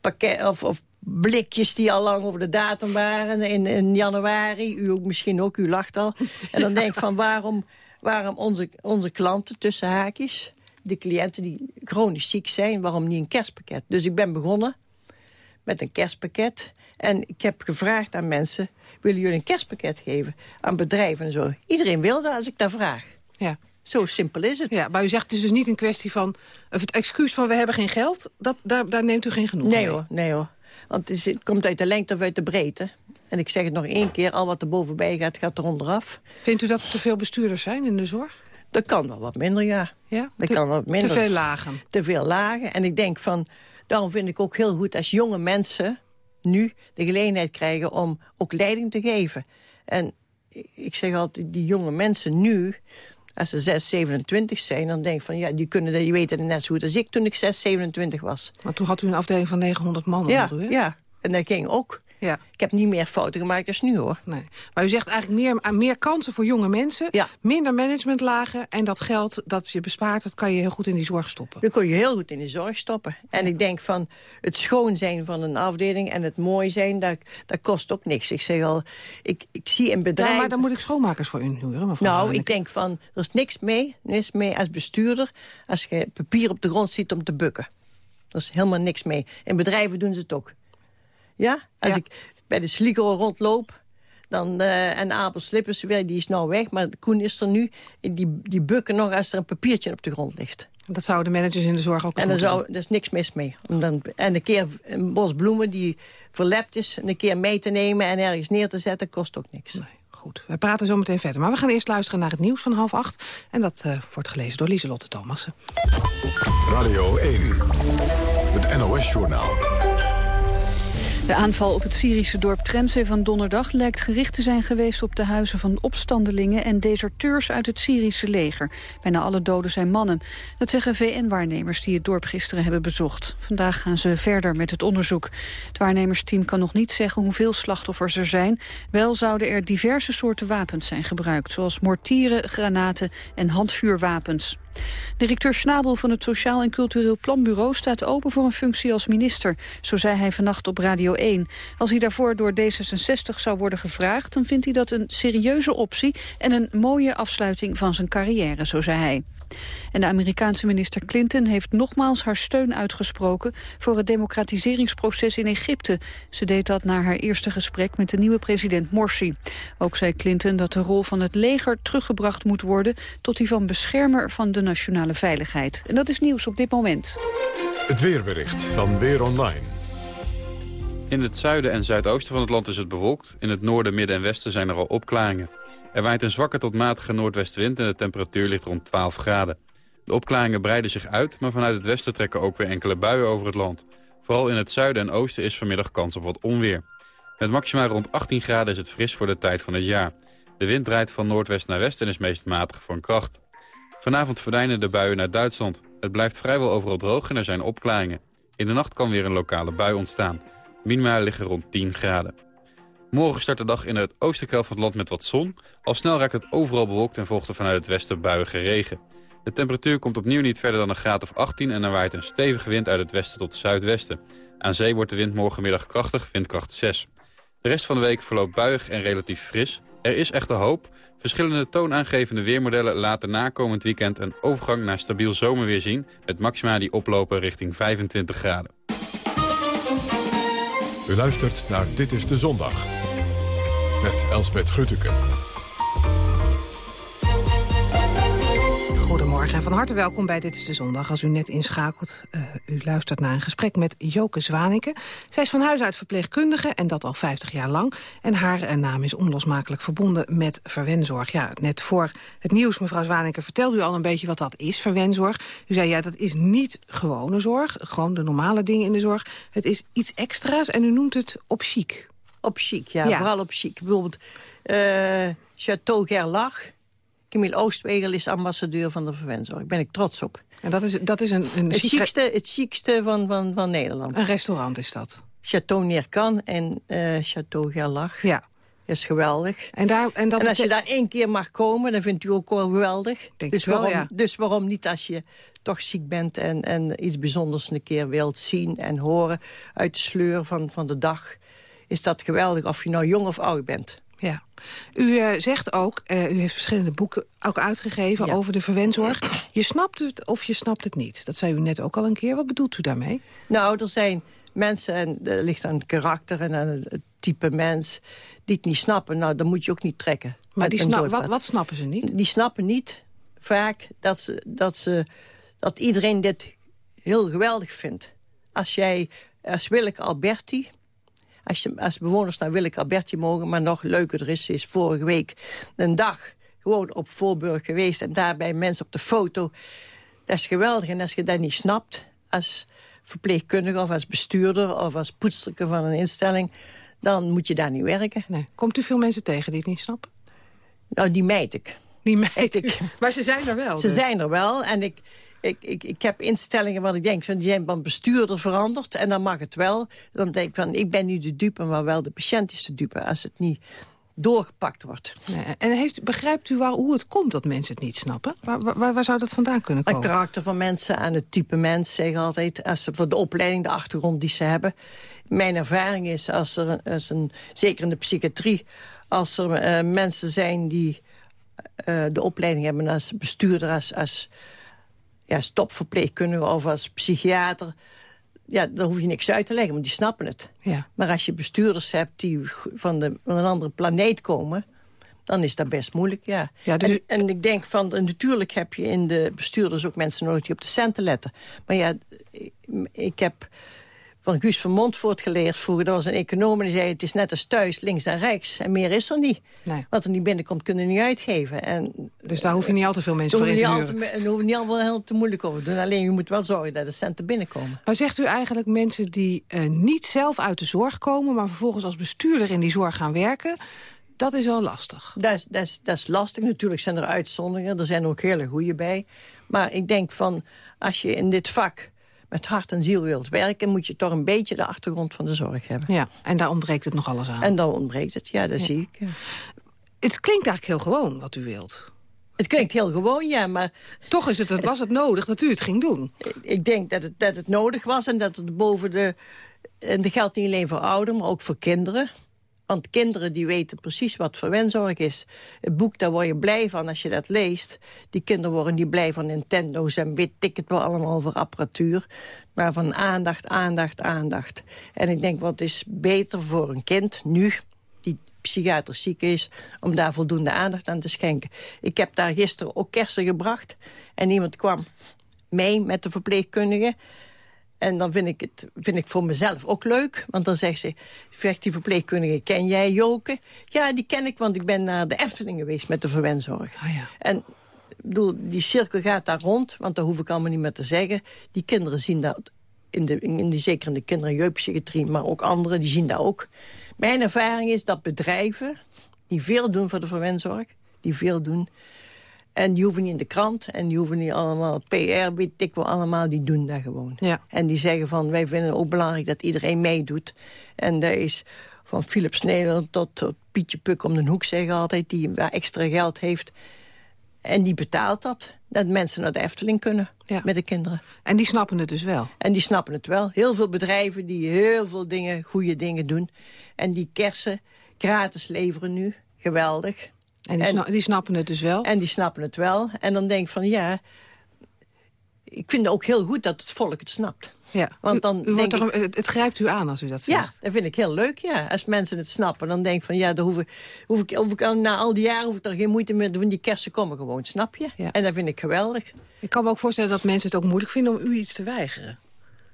pakket, of, of blikjes die al lang over de datum waren in, in januari. U ook misschien ook, u lacht al. En dan denk ik van (laughs) waarom, waarom onze, onze klanten tussen haakjes... de cliënten die chronisch ziek zijn, waarom niet een kerstpakket? Dus ik ben begonnen met een kerstpakket. En ik heb gevraagd aan mensen, willen jullie een kerstpakket geven? Aan bedrijven en zo. Iedereen wil dat als ik daar vraag. ja. Zo simpel is het. Ja, maar u zegt het is dus niet een kwestie van... of het excuus van we hebben geen geld, dat, daar, daar neemt u geen genoeg Nee mee. hoor, nee hoor. Want het, is- het komt uit de lengte of uit de breedte. En ik zeg het nog één keer, al wat er bovenbij gaat, gaat er onderaf. Vindt u dat er te veel bestuurders zijn in de zorg? Dat kan wel wat minder, ja. Ja? Dat te, kan wat minder. te veel lagen. te veel lagen. En ik denk van, daarom vind ik ook heel goed als jonge mensen nu de gelegenheid krijgen om ook leiding te geven. En ik zeg altijd, die jonge mensen nu, als ze 6, 27 zijn, dan denk ik van, ja, die, kunnen, die weten het net zo goed als ik toen ik 6, 27 was. Want toen had u een afdeling van 900 man Ja, u, ja, en dat ging ook. Ja. Ik heb niet meer fouten gemaakt als nu, hoor. Nee. Maar u zegt eigenlijk meer, meer kansen voor jonge mensen, Ja. minder managementlagen... en dat geld dat je bespaart, dat kan je heel goed in die zorg stoppen. Dan kun je heel goed in de zorg stoppen. En ik denk van het schoon zijn van een afdeling en het mooi zijn, dat, dat kost ook niks. Ik zeg al, ik, ik zie een bedrijf... Ja, maar dan moet ik schoonmakers voor u huren, mevrouw Nou, ik denk van, er is niks mee, niks mee als bestuurder... als je papier op de grond ziet om te bukken. Er is helemaal niks mee. In bedrijven doen ze het ook. Ja? Als Ja. ik bij de Sligo rondloop... Dan, eh, en Abel Slippers, die is nou weg, maar Koen is er nu. Die, die bukken nog als er een papiertje op de grond ligt. Dat zouden de managers in de zorg ook En er moeten zou, er is niks mis mee. Om dan, en een keer een bos bloemen die verlept is... een keer mee te nemen en ergens neer te zetten, kost ook niks. doen. Nee, goed. We praten zo meteen verder. Maar we gaan eerst luisteren naar het nieuws van half acht. En dat eh, wordt gelezen door Lieselotte Thomassen. Radio 1. Het NOS-journaal. De aanval op het Syrische dorp Tremse van donderdag lijkt gericht te zijn geweest op de huizen van opstandelingen en deserteurs uit het Syrische leger. Bijna alle doden zijn mannen. Dat zeggen VN-waarnemers die het dorp gisteren hebben bezocht. Vandaag gaan ze verder met het onderzoek. Het waarnemersteam kan nog niet zeggen hoeveel slachtoffers er zijn. Wel zouden er diverse soorten wapens zijn gebruikt, zoals mortieren, granaten en handvuurwapens. Directeur Schnabel van het Sociaal en Cultureel Planbureau staat open voor een functie als minister. Zo zei hij vannacht op Radio 1. Als hij daarvoor door D66 zou worden gevraagd, dan vindt hij dat een serieuze optie en een mooie afsluiting van zijn carrière, zo zei hij. En de Amerikaanse minister Clinton heeft nogmaals haar steun uitgesproken voor het democratiseringsproces in Egypte. Ze deed dat na haar eerste gesprek met de nieuwe president Morsi. Ook zei Clinton dat de rol van het leger teruggebracht moet worden tot die van beschermer van de nationale veiligheid. En dat is nieuws op dit moment. Het weerbericht van Weer Online. In het zuiden en zuidoosten van het land is het bewolkt. In het noorden, midden en westen zijn er al opklaringen. Er waait een zwakke tot matige noordwestenwind en de temperatuur ligt rond 12 graden. De opklaringen breiden zich uit, maar vanuit het westen trekken ook weer enkele buien over het land. Vooral in het zuiden en oosten is vanmiddag kans op wat onweer. Met maxima rond 18 graden is het fris voor de tijd van het jaar. De wind draait van noordwest naar west en is meest matig van kracht. Vanavond verdwijnen de buien naar Duitsland. Het blijft vrijwel overal droog en er zijn opklaringen. In de nacht kan weer een lokale bui ontstaan. Minima liggen rond 10 graden. Morgen start de dag in het oostenkelf van het land met wat zon. Al snel raakt het overal bewolkt en volgt er vanuit het westen buiige regen. De temperatuur komt opnieuw niet verder dan een graad of 18... en er waait een stevige wind uit het westen tot het zuidwesten. Aan zee wordt de wind morgenmiddag krachtig, windkracht 6. De rest van de week verloopt buiig en relatief fris. Er is echter hoop. Verschillende toonaangevende weermodellen laten na komend weekend... een overgang naar stabiel zomerweer zien... met maxima die oplopen richting 25 graden. U luistert naar Dit is de Zondag. Met Elsbeth Grutteke. Goedemorgen en van harte welkom bij Dit is de Zondag. Als u net inschakelt, eh, u luistert naar een gesprek met Joke Zwaneke. Zij is van huis uit verpleegkundige en dat al 50 jaar lang. En haar eh, naam is onlosmakelijk verbonden met verwenzorg. Ja, net voor het nieuws, mevrouw Zwaneke, vertelde u al een beetje wat dat is, verwenzorg. U zei, ja, dat is niet gewone zorg, gewoon de normale dingen in de zorg. Het is iets extra's en u noemt het op chic. Op chic, ja, Ja. vooral op chic. Bijvoorbeeld eh Chateau Gerlach. Camille Oostwegel is ambassadeur van de verwenzorg. Daar ben ik trots op. En dat is, dat is een, een, Het chicste, het chicste van, van, van Nederland. een restaurant, is dat. Chateau Neerkan en eh Chateau Gerlach. Ja. is geweldig. En, daar, en, dat en als je daar één keer mag komen, dan vindt u ook wel geweldig. Denk dus, wel, waarom, ja. dus waarom niet als je toch ziek bent en, en iets bijzonders een keer wilt zien en horen uit de sleur van, van de dag, is dat geweldig of je nou jong of oud bent. Ja. U eh, zegt ook, eh, u heeft verschillende boeken ook uitgegeven Ja. over de verwenzorg. Je snapt het of je snapt het niet. Dat zei u net ook al een keer. Wat bedoelt u daarmee? Nou, er zijn mensen, en dat ligt aan het karakter en aan het, type mens, die het niet snappen. Nou, dan moet je ook niet trekken. Maar die snap, wat, wat snappen ze niet? Die snappen niet vaak dat, ze, dat, ze, dat iedereen dit heel geweldig vindt. Als jij als Willeke Alberti... Als, je, als bewoners naar Willeke Alberti mogen... maar nog leuker er is, ze is vorige week een dag gewoon op Voorburg geweest... en daarbij mensen op de foto. Dat is geweldig. En als je dat niet snapt als verpleegkundige... of als bestuurder of als poetsterke van een instelling... dan moet je daar niet werken. Nee. Komt u veel mensen tegen die het niet snappen? Nou, die meid ik. Die meid. Ik- Maar ze zijn er wel. Ze dus. zijn er wel. En ik, ik, ik, ik heb instellingen waar ik denk, van, die zijn van bestuurder veranderd. En dan mag het wel. Dan denk ik van, ik ben nu de dupe, maar wel de patiënt is de dupe. Als het niet doorgepakt wordt. Nee, en heeft, begrijpt u waar, hoe het komt dat mensen het niet snappen? Waar, waar, waar zou dat vandaan kunnen komen? Het karakter van mensen en het type mens, zeg altijd. Als ze voor de opleiding, de achtergrond die ze hebben. Mijn ervaring is, als er als een, zeker in de psychiatrie... als er uh, mensen zijn die uh, de opleiding hebben als bestuurder... als, als ja, stopverpleegkundige of als psychiater ja, daar hoef je niks uit te leggen, want die snappen het. Ja. Maar als je bestuurders hebt die van, de, van een andere planeet komen... dan is dat best moeilijk, ja. ja dus... en, en, ik denk van, natuurlijk heb je in de bestuurders ook mensen nodig die op de centen letten. Maar ja, ik heb van Guus van Montvoort geleerd vroeger. Dat was een econoom en die zei, het is net als thuis, links en rechts. En meer is er niet. Nee. Wat er niet binnenkomt, kunnen we niet uitgeven. En, dus daar hoef je niet al te veel mensen voor in te huren. Daar hoef je niet allemaal heel te moeilijk over te doen. Alleen je moet wel zorgen dat de centen binnenkomen. Maar zegt u eigenlijk mensen die uh, niet zelf uit de zorg komen... maar vervolgens als bestuurder in die zorg gaan werken... Dat is wel lastig. Dat is, dat, is, dat is lastig. Natuurlijk zijn er uitzonderingen. Er zijn ook hele goede bij. Maar ik denk van, als je in dit vak met hart en ziel wilt werken... moet je toch een beetje de achtergrond van de zorg hebben. Ja, en daar ontbreekt het nog alles aan. En dan ontbreekt het, ja, dat zie ik. Ja. Het klinkt eigenlijk heel gewoon wat u wilt. Het klinkt heel gewoon, ja, maar... Toch is het, was het nodig dat u het ging doen. Ik denk dat het, dat het nodig was en dat het boven de... En dat geldt niet alleen voor ouderen, maar ook voor kinderen. Want kinderen die weten precies wat verwenzorg is. Het boek, daar word je blij van als je dat leest. Die kinderen worden niet blij van Nintendo's en weet ik het wel allemaal voor apparatuur. Maar van aandacht, aandacht, aandacht. En ik denk, wat is beter voor een kind nu die psychiatrisch ziek is... om daar voldoende aandacht aan te schenken. Ik heb daar gisteren ook kersen gebracht. En iemand kwam mee met de verpleegkundige... En dan vind ik het vind ik voor mezelf ook leuk. Want dan zegt ze, zegt die verpleegkundige, ken jij Joke? Ja, die ken ik, want ik ben naar de Efteling geweest met de verwenzorg. Oh ja. En bedoel, die cirkel gaat daar rond, want dat hoef ik allemaal niet meer te zeggen. Die kinderen zien dat, in de, in de, zeker in de kinder- en jeugdpsychiatrie, maar ook anderen, die zien dat ook. Mijn ervaring is dat bedrijven die veel doen voor de verwenzorg, die veel doen, en die hoeven niet in de krant. En die hoeven niet allemaal PR, weet ik wel allemaal. Die doen dat gewoon. Ja. En die zeggen van, wij vinden het ook belangrijk dat iedereen meedoet. En dat is van Philips Nederland tot, tot Pietje Puk om de hoek zeggen altijd... die extra geld heeft. En die betaalt dat. Dat mensen naar de Efteling kunnen Ja. met de kinderen. En die snappen het dus wel. En die snappen het wel. Heel veel bedrijven die heel veel dingen, goede dingen doen. En die kersen gratis leveren nu. Geweldig. En die, En- sna- die snappen het dus wel. En die snappen het wel. En dan denk ik van ja, ik vind het ook heel goed dat het volk het snapt. ja. want dan u, denk het, het grijpt u aan als u dat Ja, zegt. dat vind ik heel leuk, ja. Als mensen het snappen, dan denk ik van ja, dan hoef ik, hoef ik, hoef ik na al die jaren hoef ik er geen moeite meer te doen. Die kersen komen gewoon, snap je? Ja. En dat vind ik geweldig. Ik kan me ook voorstellen dat mensen het ook moeilijk vinden om u iets te weigeren.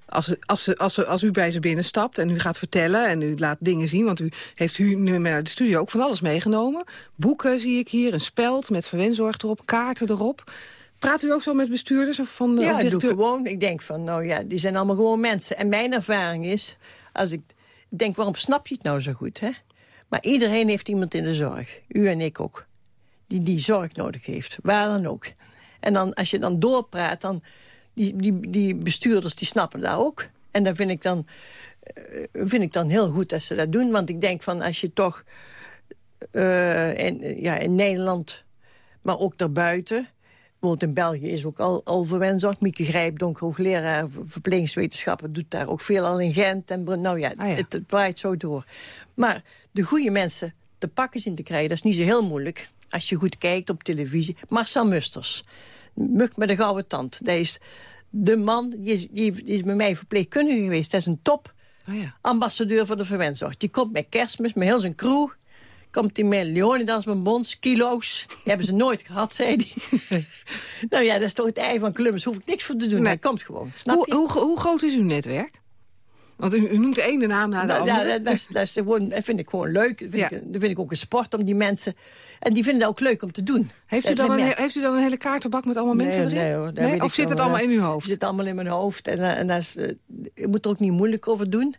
Als, als, als, als u bij ze binnenstapt en u gaat vertellen en u laat dingen zien... want u heeft u nu naar de studio ook van alles meegenomen. Boeken zie ik hier, een speld met verwenzorg erop, kaarten erop. Praat u ook zo met bestuurders of van de Ja, ik doe gewoon. Ik denk van, nou ja, die zijn allemaal gewoon mensen. En mijn ervaring is, als ik denk, waarom snap je het nou zo goed, hè? Maar iedereen heeft iemand in de zorg. U en ik ook. Die die zorg nodig heeft. Waar dan ook. En dan, als je dan doorpraat, dan... Die, die, die bestuurders, die snappen dat ook. En dat vind ik dan, eh, vind ik dan heel goed dat ze dat doen. Want ik denk van, als je toch eh, in, ja, in Nederland, maar ook daarbuiten... Bijvoorbeeld in België is ook al, al verwenzorg. Mieke Grijpdonk, hoogleraar ver- verplegingswetenschappen... doet daar ook veel al in Gent. En, nou ja, Ah ja. Het, het waait zo door. Maar de goede mensen te pakken zien te krijgen... dat is niet zo heel moeilijk als je goed kijkt op televisie. Marcel Musters, mug met een gouden tand. Dat is de man, die is, die, is bij mij verpleegkundige geweest. Dat is een top Oh ja. ambassadeur voor de verwenzorg. Die komt met kerstmis, met heel zijn crew. Komt hij met Leonidas Bonbons, kilo's. Die hebben ze nooit gehad, zei hij. (laughs) (laughs) nou ja, dat is toch het ei van Columbus. Hoef ik niks voor te doen. Nee. Hij komt gewoon. Snap Hoe, je? hoe, hoe groot is uw netwerk? Want u, u noemt de ene naam naar de Nou, andere. ja, dat, dat is, dat, is gewoon, dat vind ik gewoon leuk. Dat vind, Ja. ik, dat vind ik ook een sport om die mensen... En die vinden het ook leuk om te doen. heeft, u dan een, heeft u dan een hele kaartenbak met allemaal mensen nee, erin? nee, hoor, weet of ik zit het allemaal in uw hoofd? Het zit allemaal in mijn hoofd. En, eh, en dat is, eh, je moet er ook niet moeilijk over doen.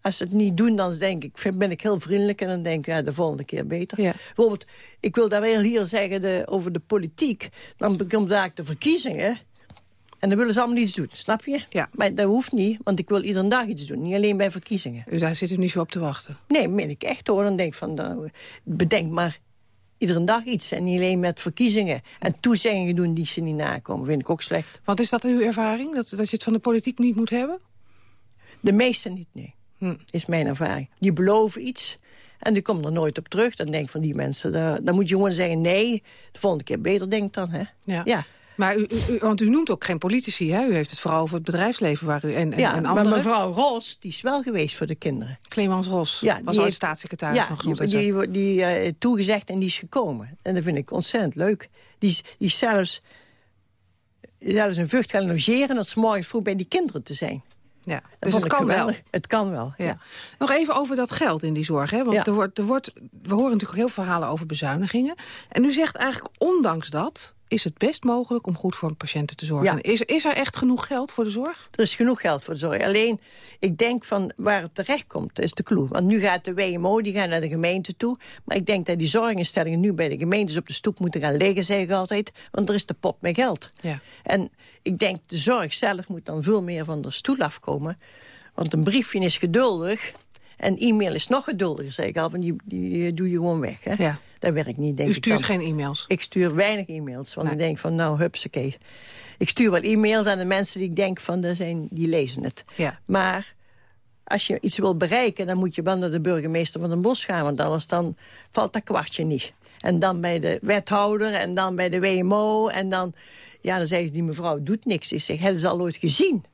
Als ze het niet doen, dan denk ik, ben ik heel vriendelijk. En dan denk ik, ja, de volgende keer beter. Ja. Bijvoorbeeld, ik wil daar wel hier zeggen de, over de politiek. Dan komt daar de verkiezingen. En dan willen ze allemaal iets doen, snap je? Ja. Maar dat hoeft niet, want ik wil iedere dag iets doen. Niet alleen bij verkiezingen. Dus daar zit u niet zo op te wachten. Nee, meen ik echt hoor. Dan denk ik van, nou, bedenk maar iedere dag iets. En niet alleen met verkiezingen. En toezeggingen doen die ze niet nakomen, vind ik ook slecht. Want is dat uw ervaring, dat, dat je het van de politiek niet moet hebben? De meesten niet, nee. Hm. Is mijn ervaring. Die beloven iets en die komen er nooit op terug. Dan denk ik van die mensen, daar- dan moet je gewoon zeggen nee. De volgende keer beter denkt dan, hè? Ja. Ja. Maar u, u- want u noemt ook geen politici, hè? U heeft het vooral over het bedrijfsleven waar u en, en, ja, en maar mevrouw Ros, die is wel geweest voor de kinderen. Clemens Ros Ja, was die ooit heeft- staatssecretaris ja, van die, Gezondheidszorg. die, wordt- die eh, toegezegd en die is gekomen. En dat vind ik ontzettend leuk. Die, is- die is zelfs, zelfs een vucht gaan logeren... dat ze morgens vroeg bij die kinderen te zijn. Ja. Dat Dus het kan wel. Het kan wel, ja. Ja. Nog even over dat geld in die zorg. Hè? Want Ja. er wordt, er wordt, we horen natuurlijk heel veel verhalen over bezuinigingen. En u zegt eigenlijk, ondanks dat... is het best mogelijk om goed voor patiënten te zorgen. Ja. Is, is er echt genoeg geld voor de zorg? Er is genoeg geld voor de zorg. Alleen, ik denk van waar het terecht komt, is de clue. Want nu gaat de WMO, die gaan naar de gemeente toe. Maar ik denk dat die zorginstellingen nu bij de gemeentes op de stoep moeten gaan liggen, zeg ik altijd. Want er is de pot met geld. Ja. En ik denk, de zorg zelf moet dan veel meer van de stoel afkomen. Want een briefje is geduldig. En e-mail is nog geduldiger, zeg ik al. Want die, die doe je gewoon weg, hè? Ja. Niet, denk U ik stuurt dan. geen e-mails? Ik stuur weinig e-mails, want Nee. ik denk van nou, hupsakee. Ik stuur wel e-mails aan de mensen die ik denk van, dat zijn, die lezen het. Ja. Maar als je iets wil bereiken, dan moet je wel naar de burgemeester van Den Bosch gaan. Want anders dan valt dat kwartje niet. En dan bij de wethouder en dan bij de WMO. En dan, ja, dan zeggen ze, die mevrouw doet niks. Ik zeg, hebben ze al ooit gezien?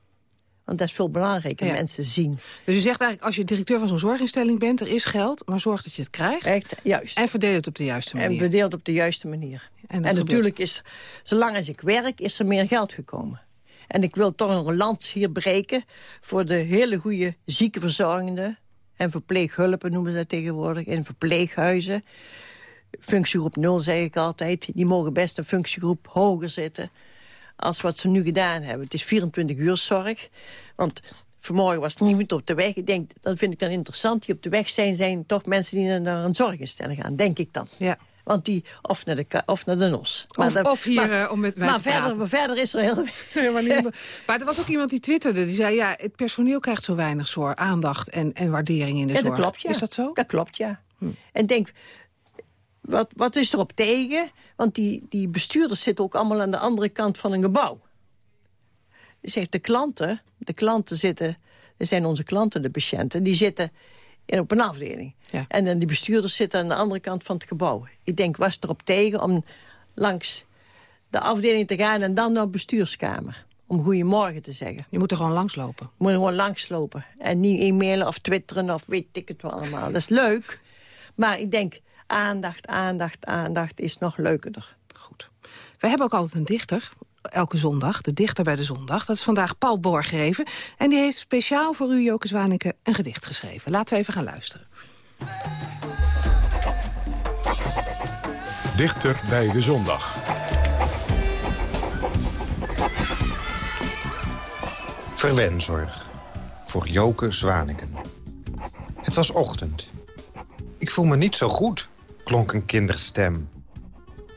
Want dat is veel belangrijker, Ja. mensen zien. Dus u zegt eigenlijk, als je directeur van zo'n zorginstelling bent... er is geld, maar zorg dat je het krijgt. Echt, juist. En verdeel het op de juiste En manier. verdeeld op de juiste manier. En En, natuurlijk is, zolang als ik werk, is er meer geld gekomen. En ik wil toch een lans hier breken... voor de hele goede ziekenverzorgenden... en verpleeghulpen noemen ze dat tegenwoordig... in verpleeghuizen. Functiegroep 0 zeg ik altijd. Die mogen best een functiegroep hoger zitten... als wat ze nu gedaan hebben. Het is 24 uur zorg. Want vanmorgen was er niemand op de weg. Ik denk, dat vind ik dan interessant. Die op de weg zijn, zijn toch mensen die naar een zorginstelling gaan. Denk ik dan. Ja. Want die, of naar de, of naar de NOS. Of- dat- of hier, maar, eh, om met mij maar te verder, praten. Maar verder is er heel... (laughs) Maar, niet (laughs) maar er was ook iemand die twitterde. Die zei, ja, het personeel krijgt zo weinig zorg, aandacht en, en waardering in de Ja, zorg. dat klopt, ja. Is dat zo? Hm. Dat klopt, ja. En denk, wat, wat is erop tegen? Want die, die bestuurders zitten ook allemaal aan de andere kant van een gebouw. Zegt de klanten, de klanten zitten, dat zijn onze klanten, de patiënten, die zitten in, op een afdeling. Ja. En dan die bestuurders zitten aan de andere kant van het gebouw. Ik denk, was erop tegen om langs de afdeling te gaan en dan naar de bestuurskamer. Om goedemorgen te zeggen. Je moet er gewoon langslopen. Moet je gewoon langslopen. En niet e-mailen of twitteren of weet ik het wel allemaal. Dat is leuk. Maar ik denk, aandacht, aandacht, aandacht is nog leukerder. Goed. We hebben ook altijd een dichter, elke zondag. De dichter bij de zondag. Dat is vandaag Paul Borgreven. En die heeft speciaal voor u, Joke Zwaneke, een gedicht geschreven. Laten we even gaan luisteren. Dichter bij de zondag. Verwenzorg. Voor Joke Zwaneken. Het was ochtend. Ik voel me niet zo goed, klonk een kinderstem.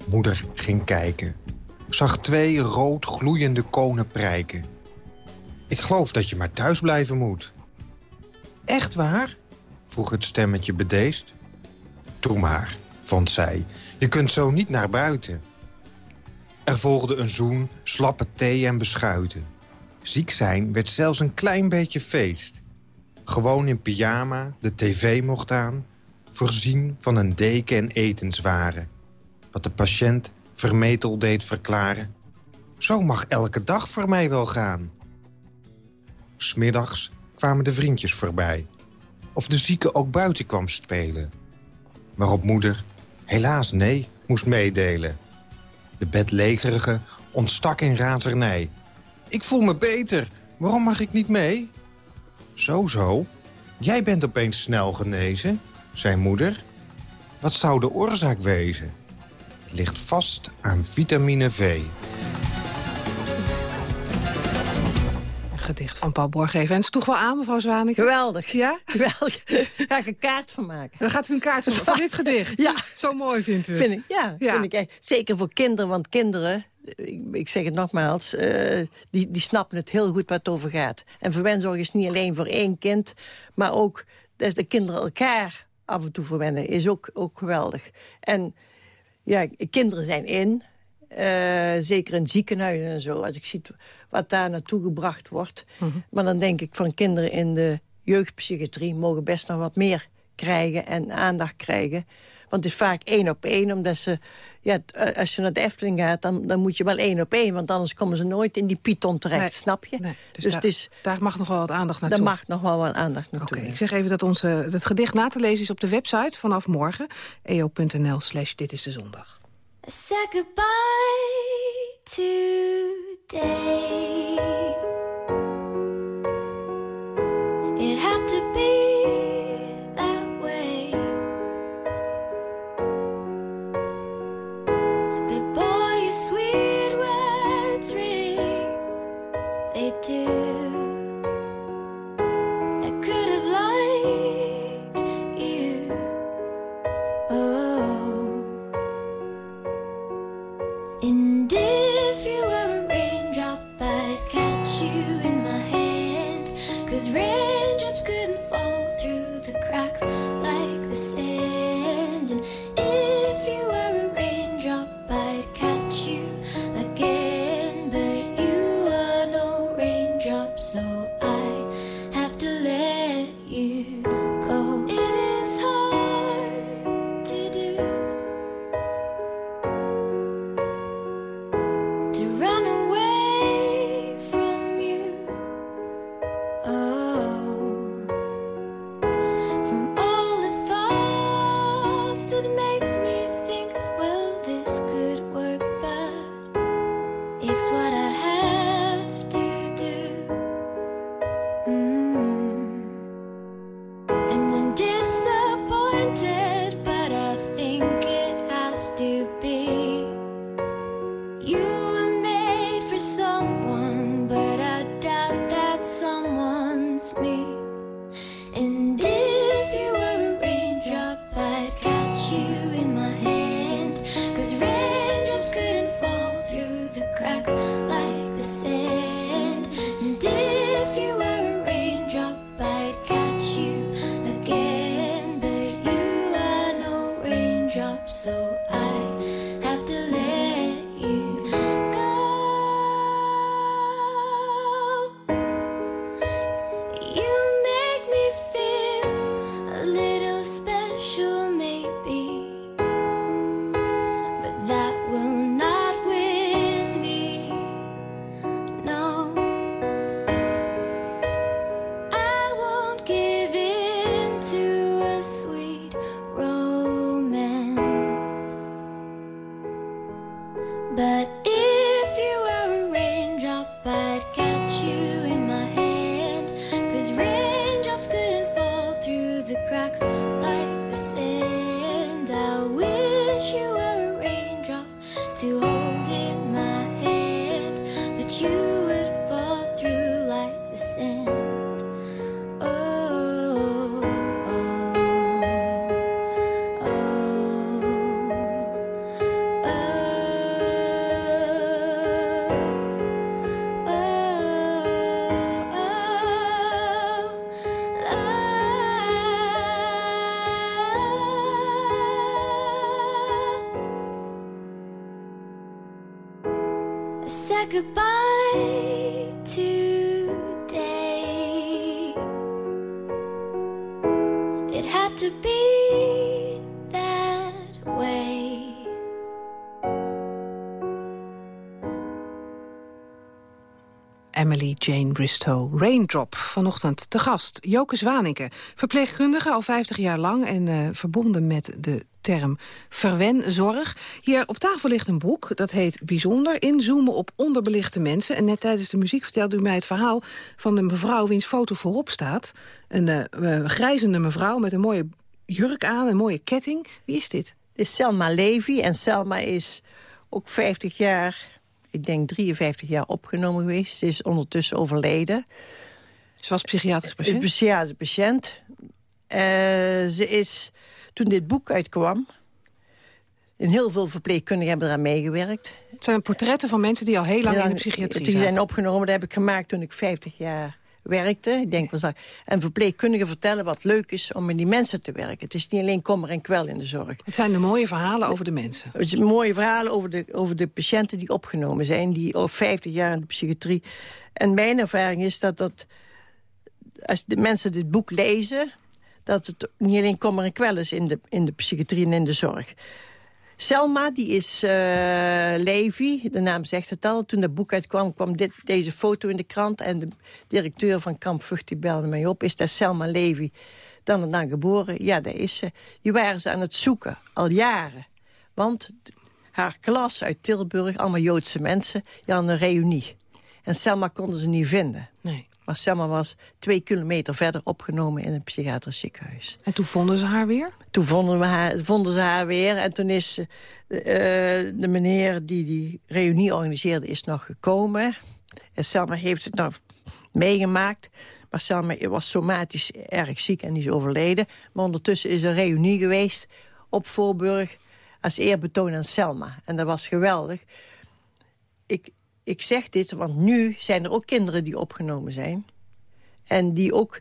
Moeder ging kijken. Zag twee rood gloeiende konen prijken. Ik geloof dat je maar thuis blijven moet. Echt waar? vroeg het stemmetje bedeesd. Doe maar, vond zij. Je kunt zo niet naar buiten. Er volgde een zoen, slappe thee en beschuiten. Ziek zijn werd zelfs een klein beetje feest. Gewoon in pyjama, de tv mocht aan... voorzien van een deken en etenswaren. Wat de patiënt vermetel deed verklaren. Zo mag elke dag voor mij wel gaan. Smiddags kwamen de vriendjes voorbij. Of de zieke ook buiten kwam spelen. Waarop moeder, helaas nee, moest meedelen. De bedlegerige ontstak in razernij. Ik voel me beter. Waarom mag ik niet mee? Zo, zo. Jij bent opeens snel genezen, zei moeder. Wat zou de oorzaak wezen? Het ligt vast aan vitamine V. Een gedicht van Paul Borgreven. En het sloeg wel aan, mevrouw Zwaneke? Geweldig. Ja? Geweldig. Daar ga ik een kaart van maken. Dan gaat u een kaart van, van dit gedicht. Ja. Zo mooi vindt u het. Vind ik, ja, Ja. Vind ik echt. Zeker voor kinderen, want kinderen ik, ik zeg het nogmaals, eh, die, die snappen het heel goed waar het over gaat. En verwenzorg is niet alleen voor één kind, maar ook dat de kinderen elkaar af en toe verwennen, is ook, ook geweldig. En ja, kinderen zijn in, eh, zeker in ziekenhuizen en zo. Als ik zie wat daar naartoe gebracht wordt. Mhm. Maar dan denk ik van kinderen in de jeugdpsychiatrie... mogen best nog wat meer krijgen en aandacht krijgen. Want het is vaak één op één, omdat ze... Ja, eh, als je naar de Efteling gaat, dan, dan moet je wel één op één... want anders komen ze nooit in die python terecht, Nee. snap je? Nee, dus dus daar, het is, daar mag nog wel wat aandacht naartoe. daar mag nog wel wat aandacht Oké, naartoe. ik zeg even dat onze, het gedicht na te lezen is op de website vanaf morgen. eo.nl slash dit is de zondag. I said goodbye today. Goodbye today. It had to be that way. Emily Jane Bristow, Raindrop. Vanochtend te gast Joke Zwanike, verpleegkundige al 50 jaar lang... en eh, verbonden met de term verwenzorg. Hier op tafel ligt een boek, dat heet Bijzonder... Inzoomen op onderbelichte mensen. En net tijdens de muziek vertelde u mij het verhaal van de mevrouw... wiens foto voorop staat. Een eh, eh, grijzende mevrouw met een mooie jurk aan, een mooie ketting. Wie is dit? Dit is Selma Levy en Selma is ook 50 jaar... ik denk 53 jaar opgenomen geweest. Ze is ondertussen overleden. Ze was psychiatrisch Een patiënt? psychiatrisch patiënt. Eh, ze is, toen dit boek uitkwam... en heel veel verpleegkundigen hebben eraan meegewerkt... Het zijn portretten van mensen die al heel lang in de psychiatrie Die zijn opgenomen, dat heb ik gemaakt toen ik 50 jaar werkte. Ik denk wel en verpleegkundigen vertellen wat leuk is om met die mensen te werken. Het is niet alleen kommer en kwel in de zorg. Het zijn de mooie verhalen over de mensen. Het zijn mooie verhalen over de, over de patiënten die opgenomen zijn... die al 50 jaar in de psychiatrie... En mijn ervaring is dat, dat als de mensen dit boek lezen... dat het niet alleen kommer en kwel is in de, in de psychiatrie en in de zorg. Selma, die is uh, Levi, de naam zegt het al. Toen dat boek uitkwam, kwam dit, deze foto in de krant... en de directeur van Kamp Vught die belde mij op. Is dat Selma Levi dan en dan geboren? Ja, dat is ze. Die waren ze aan het zoeken, al jaren. Want haar klas uit Tilburg, allemaal Joodse mensen... die hadden een reunie. En Selma konden ze niet vinden. Nee. Maar Selma was twee kilometer verder opgenomen in een psychiatrisch ziekenhuis. En toen vonden ze haar weer? Toen vonden, we haar, vonden ze haar weer. En toen is uh, de meneer die die reunie organiseerde is nog gekomen. En Selma heeft het nog meegemaakt. Maar Selma was somatisch erg ziek en die is overleden. Maar ondertussen is er een reunie geweest op Voorburg... als eerbetoon aan Selma. En dat was geweldig. Ik, ik zeg dit, want nu zijn er ook kinderen die opgenomen zijn. En die ook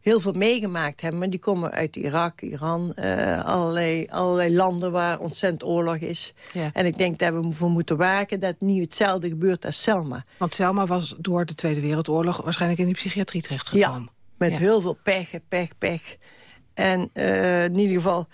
heel veel meegemaakt hebben. Maar die komen uit Irak, Iran, uh, allerlei, allerlei landen waar ontzettend oorlog is. Ja. En ik denk dat we ervoor moeten waken dat niet hetzelfde gebeurt als Selma. Want Selma was door de Tweede Wereldoorlog waarschijnlijk in die psychiatrie terechtgekomen. Ja, met Ja. heel veel pech, pech, pech. En uh, in ieder geval,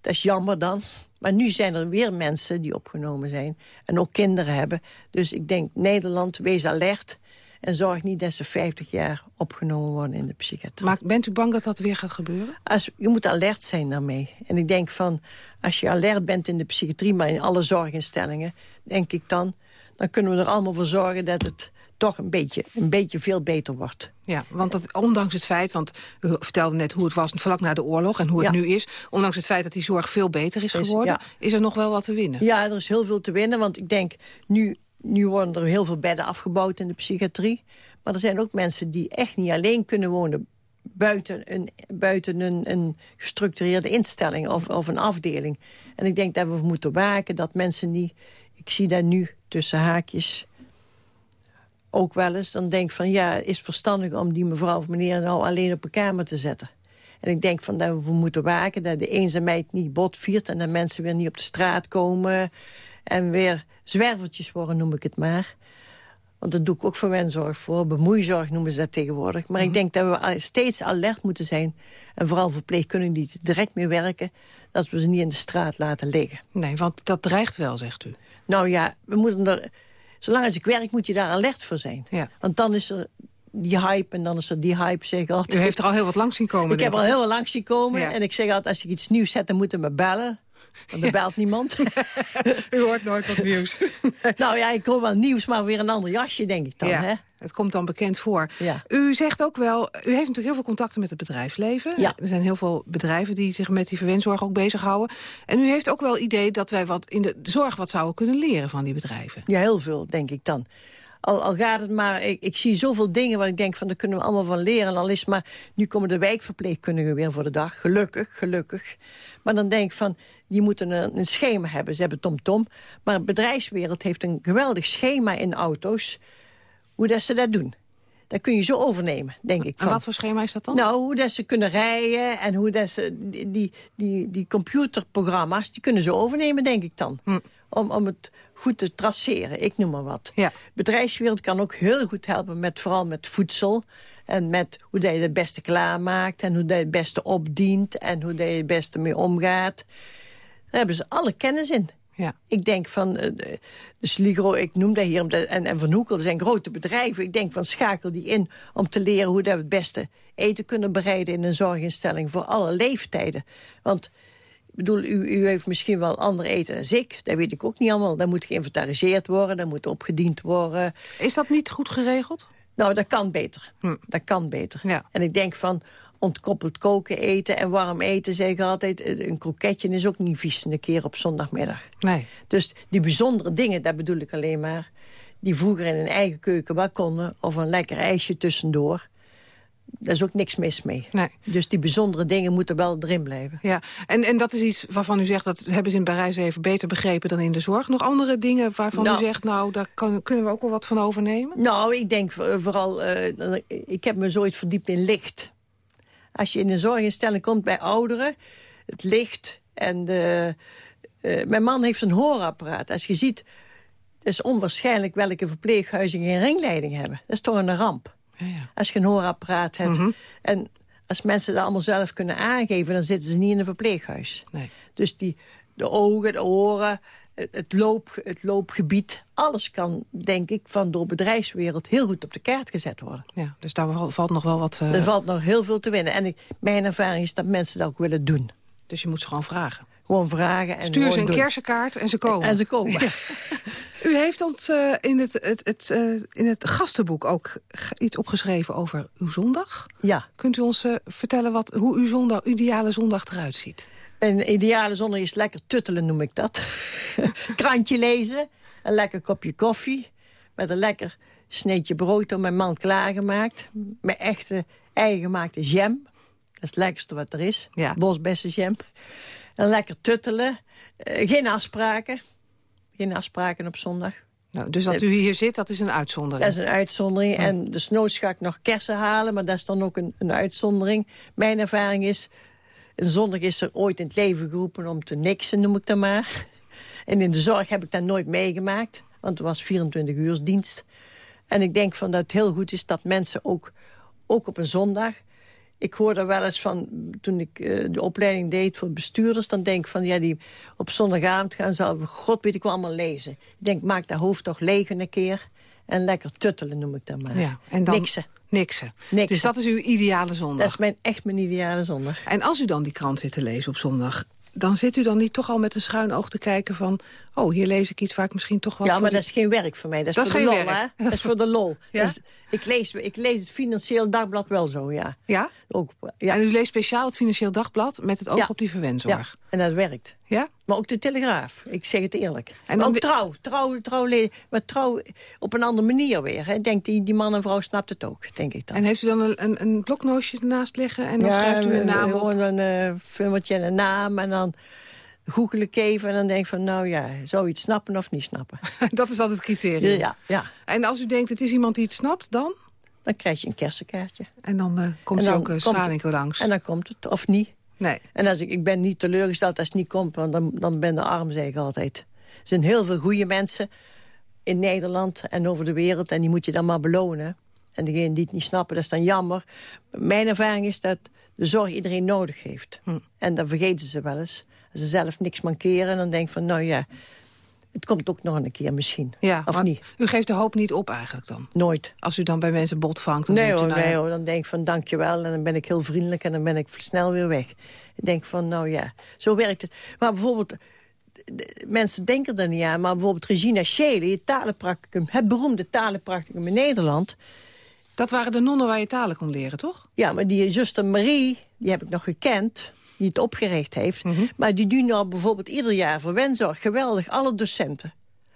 dat is jammer dan. Maar nu zijn er weer mensen die opgenomen zijn. En ook kinderen hebben. Dus ik denk, Nederland, wees alert. En zorg niet dat ze 50 jaar opgenomen worden in de psychiatrie. Maar bent u bang dat dat weer gaat gebeuren? Als, je moet alert zijn daarmee. En ik denk van, als je alert bent in de psychiatrie... maar in alle zorginstellingen, denk ik dan... dan kunnen we er allemaal voor zorgen dat het toch een beetje, een beetje veel beter wordt. Ja, want dat, ondanks het feit, want u vertelde net hoe het was vlak na de oorlog en hoe het Ja. nu is. Ondanks het feit dat die zorg veel beter is Is- geworden, ja. is er nog wel wat te winnen. Ja, er is heel veel te winnen, want ik denk... nu, nu worden er heel veel bedden afgebouwd in de psychiatrie. Maar er zijn ook mensen die echt niet alleen kunnen wonen... buiten een, buiten een, een gestructureerde instelling of, of een afdeling. En ik denk dat we moeten waken dat mensen niet... Ik zie dat nu tussen haakjes ook wel eens. Dan denk ik van, ja, is het verstandig om die mevrouw of meneer... nou alleen op een kamer te zetten? En ik denk van dat we voor moeten waken dat de eenzaamheid niet botviert... en dat mensen weer niet op de straat komen en weer zwervertjes worden, noem ik het maar. Want dat doe ik ook voor wenzorg voor. Bemoeizorg noemen ze dat tegenwoordig. Maar ik denk dat we steeds alert moeten zijn. En vooral verpleegkundigen die direct mee werken... dat we ze niet in de straat laten liggen. Nee, want dat dreigt wel, zegt u. Nou ja, we moeten er... Zolang als ik werk moet je daar alert voor zijn. Ja. Want dan is er die hype en dan is er die hype, zeg ik altijd. U heeft er al heel wat langs zien komen. Ik heb denk al heel veel langs zien komen. Ja. En ik zeg altijd, als ik iets nieuws zet, dan moeten me bellen. Want er belt niemand. (laughs) U hoort nooit wat nieuws. (laughs) nou ja, ik hoor wel nieuws, maar weer een ander jasje, denk ik dan. ja, Hè? Het komt dan bekend voor. Ja. U zegt ook wel, u heeft natuurlijk heel veel contacten met het bedrijfsleven. Ja. Er zijn heel veel bedrijven die zich met die verwenzorg ook bezighouden. En u heeft ook wel het idee dat wij wat in de zorg wat zouden kunnen leren van die bedrijven. Ja, heel veel, denk ik dan. Al, al gaat het maar, ik, ik zie zoveel dingen waar ik denk van, daar kunnen we allemaal van leren. En al is maar, nu komen de wijkverpleegkundigen weer voor de dag. Gelukkig, gelukkig. Maar dan denk ik van, die moeten een, een schema hebben. Ze hebben TomTom. Maar de bedrijfswereld heeft een geweldig schema in auto's. Hoe dat ze dat doen. Dat kun je zo overnemen, denk ik. En Van. wat voor schema is dat dan? Nou, hoe dat ze kunnen rijden en hoe dat ze... Die, die, die, die computerprogramma's, die kunnen ze overnemen, denk ik dan. Om, om het goed te traceren, ik noem maar wat. Ja. Bedrijfswereld kan ook heel goed helpen, met, vooral met voedsel. En met hoe dat je het beste klaarmaakt en hoe dat je het beste opdient... en hoe dat je het beste mee omgaat. Daar hebben ze alle kennis in. Ja. Ik denk van, eh, de Sligro, ik noem dat hier, en, en Van Hoekel, dat zijn grote bedrijven. Ik denk van, schakel die in om te leren hoe dat we het beste eten kunnen bereiden in een zorginstelling voor alle leeftijden. Want, ik bedoel, u, u heeft misschien wel ander eten dan ik. Dat weet ik ook niet allemaal. Dat moet geïnventariseerd worden, dat moet opgediend worden. Is dat niet goed geregeld? Nou, dat kan beter. Dat kan beter. Ja. En ik denk van ontkoppeld koken eten en warm eten, zeg ik altijd. eh, Een kroketje is ook niet vies een keer op zondagmiddag. Nee. Dus die bijzondere dingen, dat bedoel ik alleen maar... die vroeger in een eigen keuken wel konden... of een lekker ijsje tussendoor... Daar is ook niks mis mee. Nee. Dus die bijzondere dingen moeten wel erin blijven. Ja, en, en dat is iets waarvan u zegt... dat hebben ze in Parijs even beter begrepen dan in de zorg. Nog andere dingen waarvan Nou. u zegt... nou, daar kan, kunnen we ook wel wat van overnemen? Nou, ik denk voor- vooral... eh, ik heb me zoiets verdiept in licht. Als je in een zorginstelling komt bij ouderen... het licht en de... eh, mijn man heeft een hoorapparaat. Als je ziet... Het is onwaarschijnlijk welke verpleeghuizen geen ringleiding hebben. Dat is toch een ramp. Ja, ja. Als je een hoorapparaat hebt. Mhm. En als mensen dat allemaal zelf kunnen aangeven... dan zitten ze niet in een verpleeghuis. Nee. Dus die, de ogen, de oren, het, loop, het loopgebied... alles kan, denk ik, van door bedrijfswereld heel goed op de kaart gezet worden. Ja, dus daar val- valt nog wel wat... eh, Er valt nog heel veel te winnen. En ik, mijn ervaring is dat mensen dat ook willen doen. Dus je moet ze gewoon vragen. Gewoon vragen en Stuur ze een doen. kersenkaart en ze komen. En ze komen. (laughs) U heeft ons eh, in, het, het, het, eh, in het gastenboek ook iets opgeschreven over uw zondag. Ja. Kunt u ons vertellen wat, hoe uw zondag, ideale zondag eruit ziet? Een ideale zondag is lekker tuttelen, noem ik dat. (laughs) Krantje lezen, een lekker kopje koffie... met een lekker sneetje brood door mijn man klaargemaakt. Met echte eigengemaakte jam. Dat is het lekkerste wat er is. Ja. Bosbessenjam. En lekker tuttelen. Eh, geen afspraken. Geen afspraken op zondag. Nou, dus dat u hier zit, dat is een uitzondering. Dat is een uitzondering. En de snoods ga ik nog kersen halen, maar dat is dan ook een, een uitzondering. Mijn ervaring is, een zondag is er ooit in het leven geroepen om te niksen, noem ik dat maar. En in de zorg heb ik dat nooit meegemaakt, want er was 24 uur dienst. En ik denk van dat het heel goed is dat mensen ook, ook op een zondag... Ik hoor er wel eens van, toen ik eh, de opleiding deed voor bestuurders... dan denk ik van, ja, die op zondagavond gaan ze... al- God weet ik wel allemaal lezen. Ik denk, maak dat hoofd toch leeg een keer... en lekker tuttelen, noem ik dat maar. Ja, en dan, Niksen. Niksen. Niksen. Dus dat is uw ideale zondag. Dat is mijn, echt mijn ideale zondag. En als u dan die krant zit te lezen op zondag... dan zit u dan niet toch al met een schuin oog te kijken van... oh, hier lees ik iets waar ik misschien toch wel... ja, maar die- dat is geen werk voor mij. Dat is Dat is voor de geen lol, werk. hè? Dat is voor de lol. Ja? Dus ik, lees, ik lees het Financieel Dagblad wel zo, ja. Ja? Ook, ja. En u leest speciaal het Financieel Dagblad met het oog Ja. op die verwenzorg. ja, en dat werkt. Ja? Maar ook de Telegraaf. Ik zeg het eerlijk. En dan ook trouw. Trouw, trouw. Maar trouw op een andere manier weer. Hè. Denk die, die man en vrouw snapt het ook, denk ik dan. En heeft u dan een, een, een bloknootje ernaast liggen en dan schrijft u een naam op? Gewoon een filmpje en een naam en dan google ik even en dan denk ik van... nou ja, het snappen of niet snappen? (laughs) dat is altijd het criterium. Ja, ja. En als u denkt, het is iemand die het snapt, dan? Dan krijg je een kersenkaartje. En dan eh, komt er ook een komt- Zwanenke langs. En dan komt het, of niet. Nee. En als ik, ik ben niet teleurgesteld als het niet komt, want dan, dan ben de arm, zeg ik altijd. Er zijn heel veel goede mensen in Nederland en over de wereld... en die moet je dan maar belonen. En degene die het niet snappen, dat is dan jammer. Mijn ervaring is dat de zorg iedereen nodig heeft. Hm. En dan vergeten ze wel eens. Als ze zelf niks mankeren, dan denk ik van, nou ja... het komt ook nog een keer misschien. Ja, of niet? U geeft de hoop niet op eigenlijk dan? Nooit. Als u dan bij mensen bot vangt, dan Nee denkt u, hoor, nou nee ja, hoor, dan denk ik van dankjewel en dan ben ik heel vriendelijk en dan ben ik snel weer weg. Ik denk van nou ja, zo werkt het. Maar bijvoorbeeld, de- mensen denken er niet aan, maar bijvoorbeeld Regina Schelen, het talenpracticum, het beroemde talenpracticum in Nederland. Dat waren de nonnen waar je talen kon leren, toch? Ja, maar die zuster Marie, die heb ik nog gekend, die het opgericht heeft. Mhm. Maar die doen nou bijvoorbeeld ieder jaar voor wenzorg. Geweldig, alle docenten.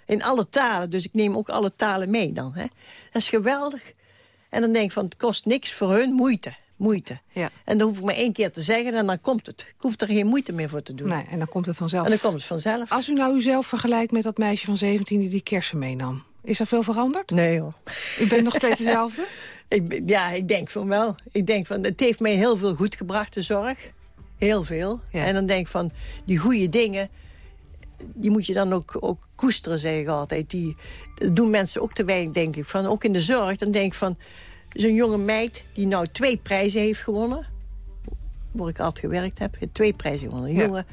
In alle talen, dus ik neem ook alle talen mee dan. Hè. Dat is geweldig. En dan denk ik van, het kost niks voor hun moeite. Moeite. Ja. En dan hoef ik maar één keer te zeggen en dan komt het. Ik hoef er geen moeite meer voor te doen. Nee, en dan komt het vanzelf. En dan komt het vanzelf. Als u nou uzelf vergelijkt met dat meisje van 17 die die kersen meenam... is er veel veranderd? Nee hoor. U bent nog steeds dezelfde? (laughs) Ik, ja, ik denk van wel. Ik denk van, het heeft mij heel veel goed gebracht, de zorg. Heel veel. Ja. En dan denk ik van, die goede dingen... die moet je dan ook, ook koesteren, zeg ik altijd. Die dat doen mensen ook te weinig, denk ik. Van, ook in de zorg, dan denk ik van... zo'n jonge meid die nou twee prijzen heeft gewonnen... waar ik altijd gewerkt heb, twee prijzen gewonnen. Ja. Jonge,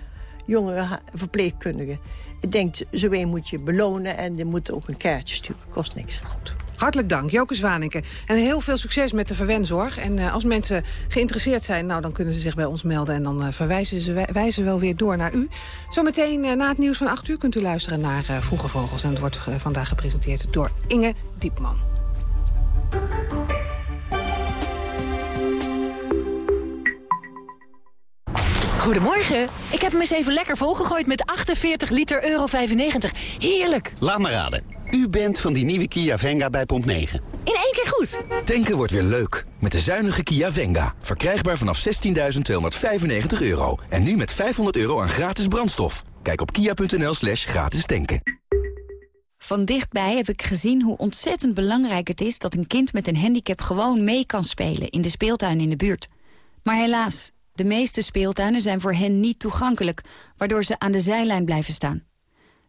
jonge verpleegkundige. Ik denk, zo een moet je belonen en je moet ook een kaartje sturen. Kost niks. Goed. Hartelijk dank, Joke Zwanenke. En heel veel succes met de verwenzorg. En eh, als mensen geïnteresseerd zijn, nou, dan kunnen ze zich bij ons melden... en dan eh, verwijzen ze wij- wijzen wel weer door naar u. Zometeen eh, na het nieuws van 8 uur kunt u luisteren naar eh, Vroege Vogels. En het wordt vandaag gepresenteerd door Inge Diepman. Goedemorgen. Ik heb hem eens even lekker volgegooid met 48 liter euro 95. Heerlijk. Laat maar raden. U bent van die nieuwe Kia Venga bij Pomp 9. In één keer goed. Tanken wordt weer leuk. Met de zuinige Kia Venga. Verkrijgbaar vanaf 16.295 euro. En nu met 500 euro aan gratis brandstof. Kijk op kia.nl slash gratis tanken. Van dichtbij heb ik gezien hoe ontzettend belangrijk het is... dat een kind met een handicap gewoon mee kan spelen in de speeltuin in de buurt. Maar helaas, de meeste speeltuinen zijn voor hen niet toegankelijk... waardoor ze aan de zijlijn blijven staan.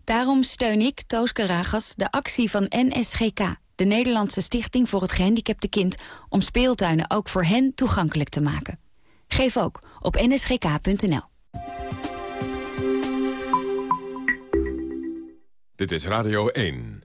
Daarom steun ik, Toos Karagas, de actie van NSGK... de Nederlandse Stichting voor het Gehandicapte Kind... om speeltuinen ook voor hen toegankelijk te maken. Geef ook op nsgk.nl. Dit is Radio 1.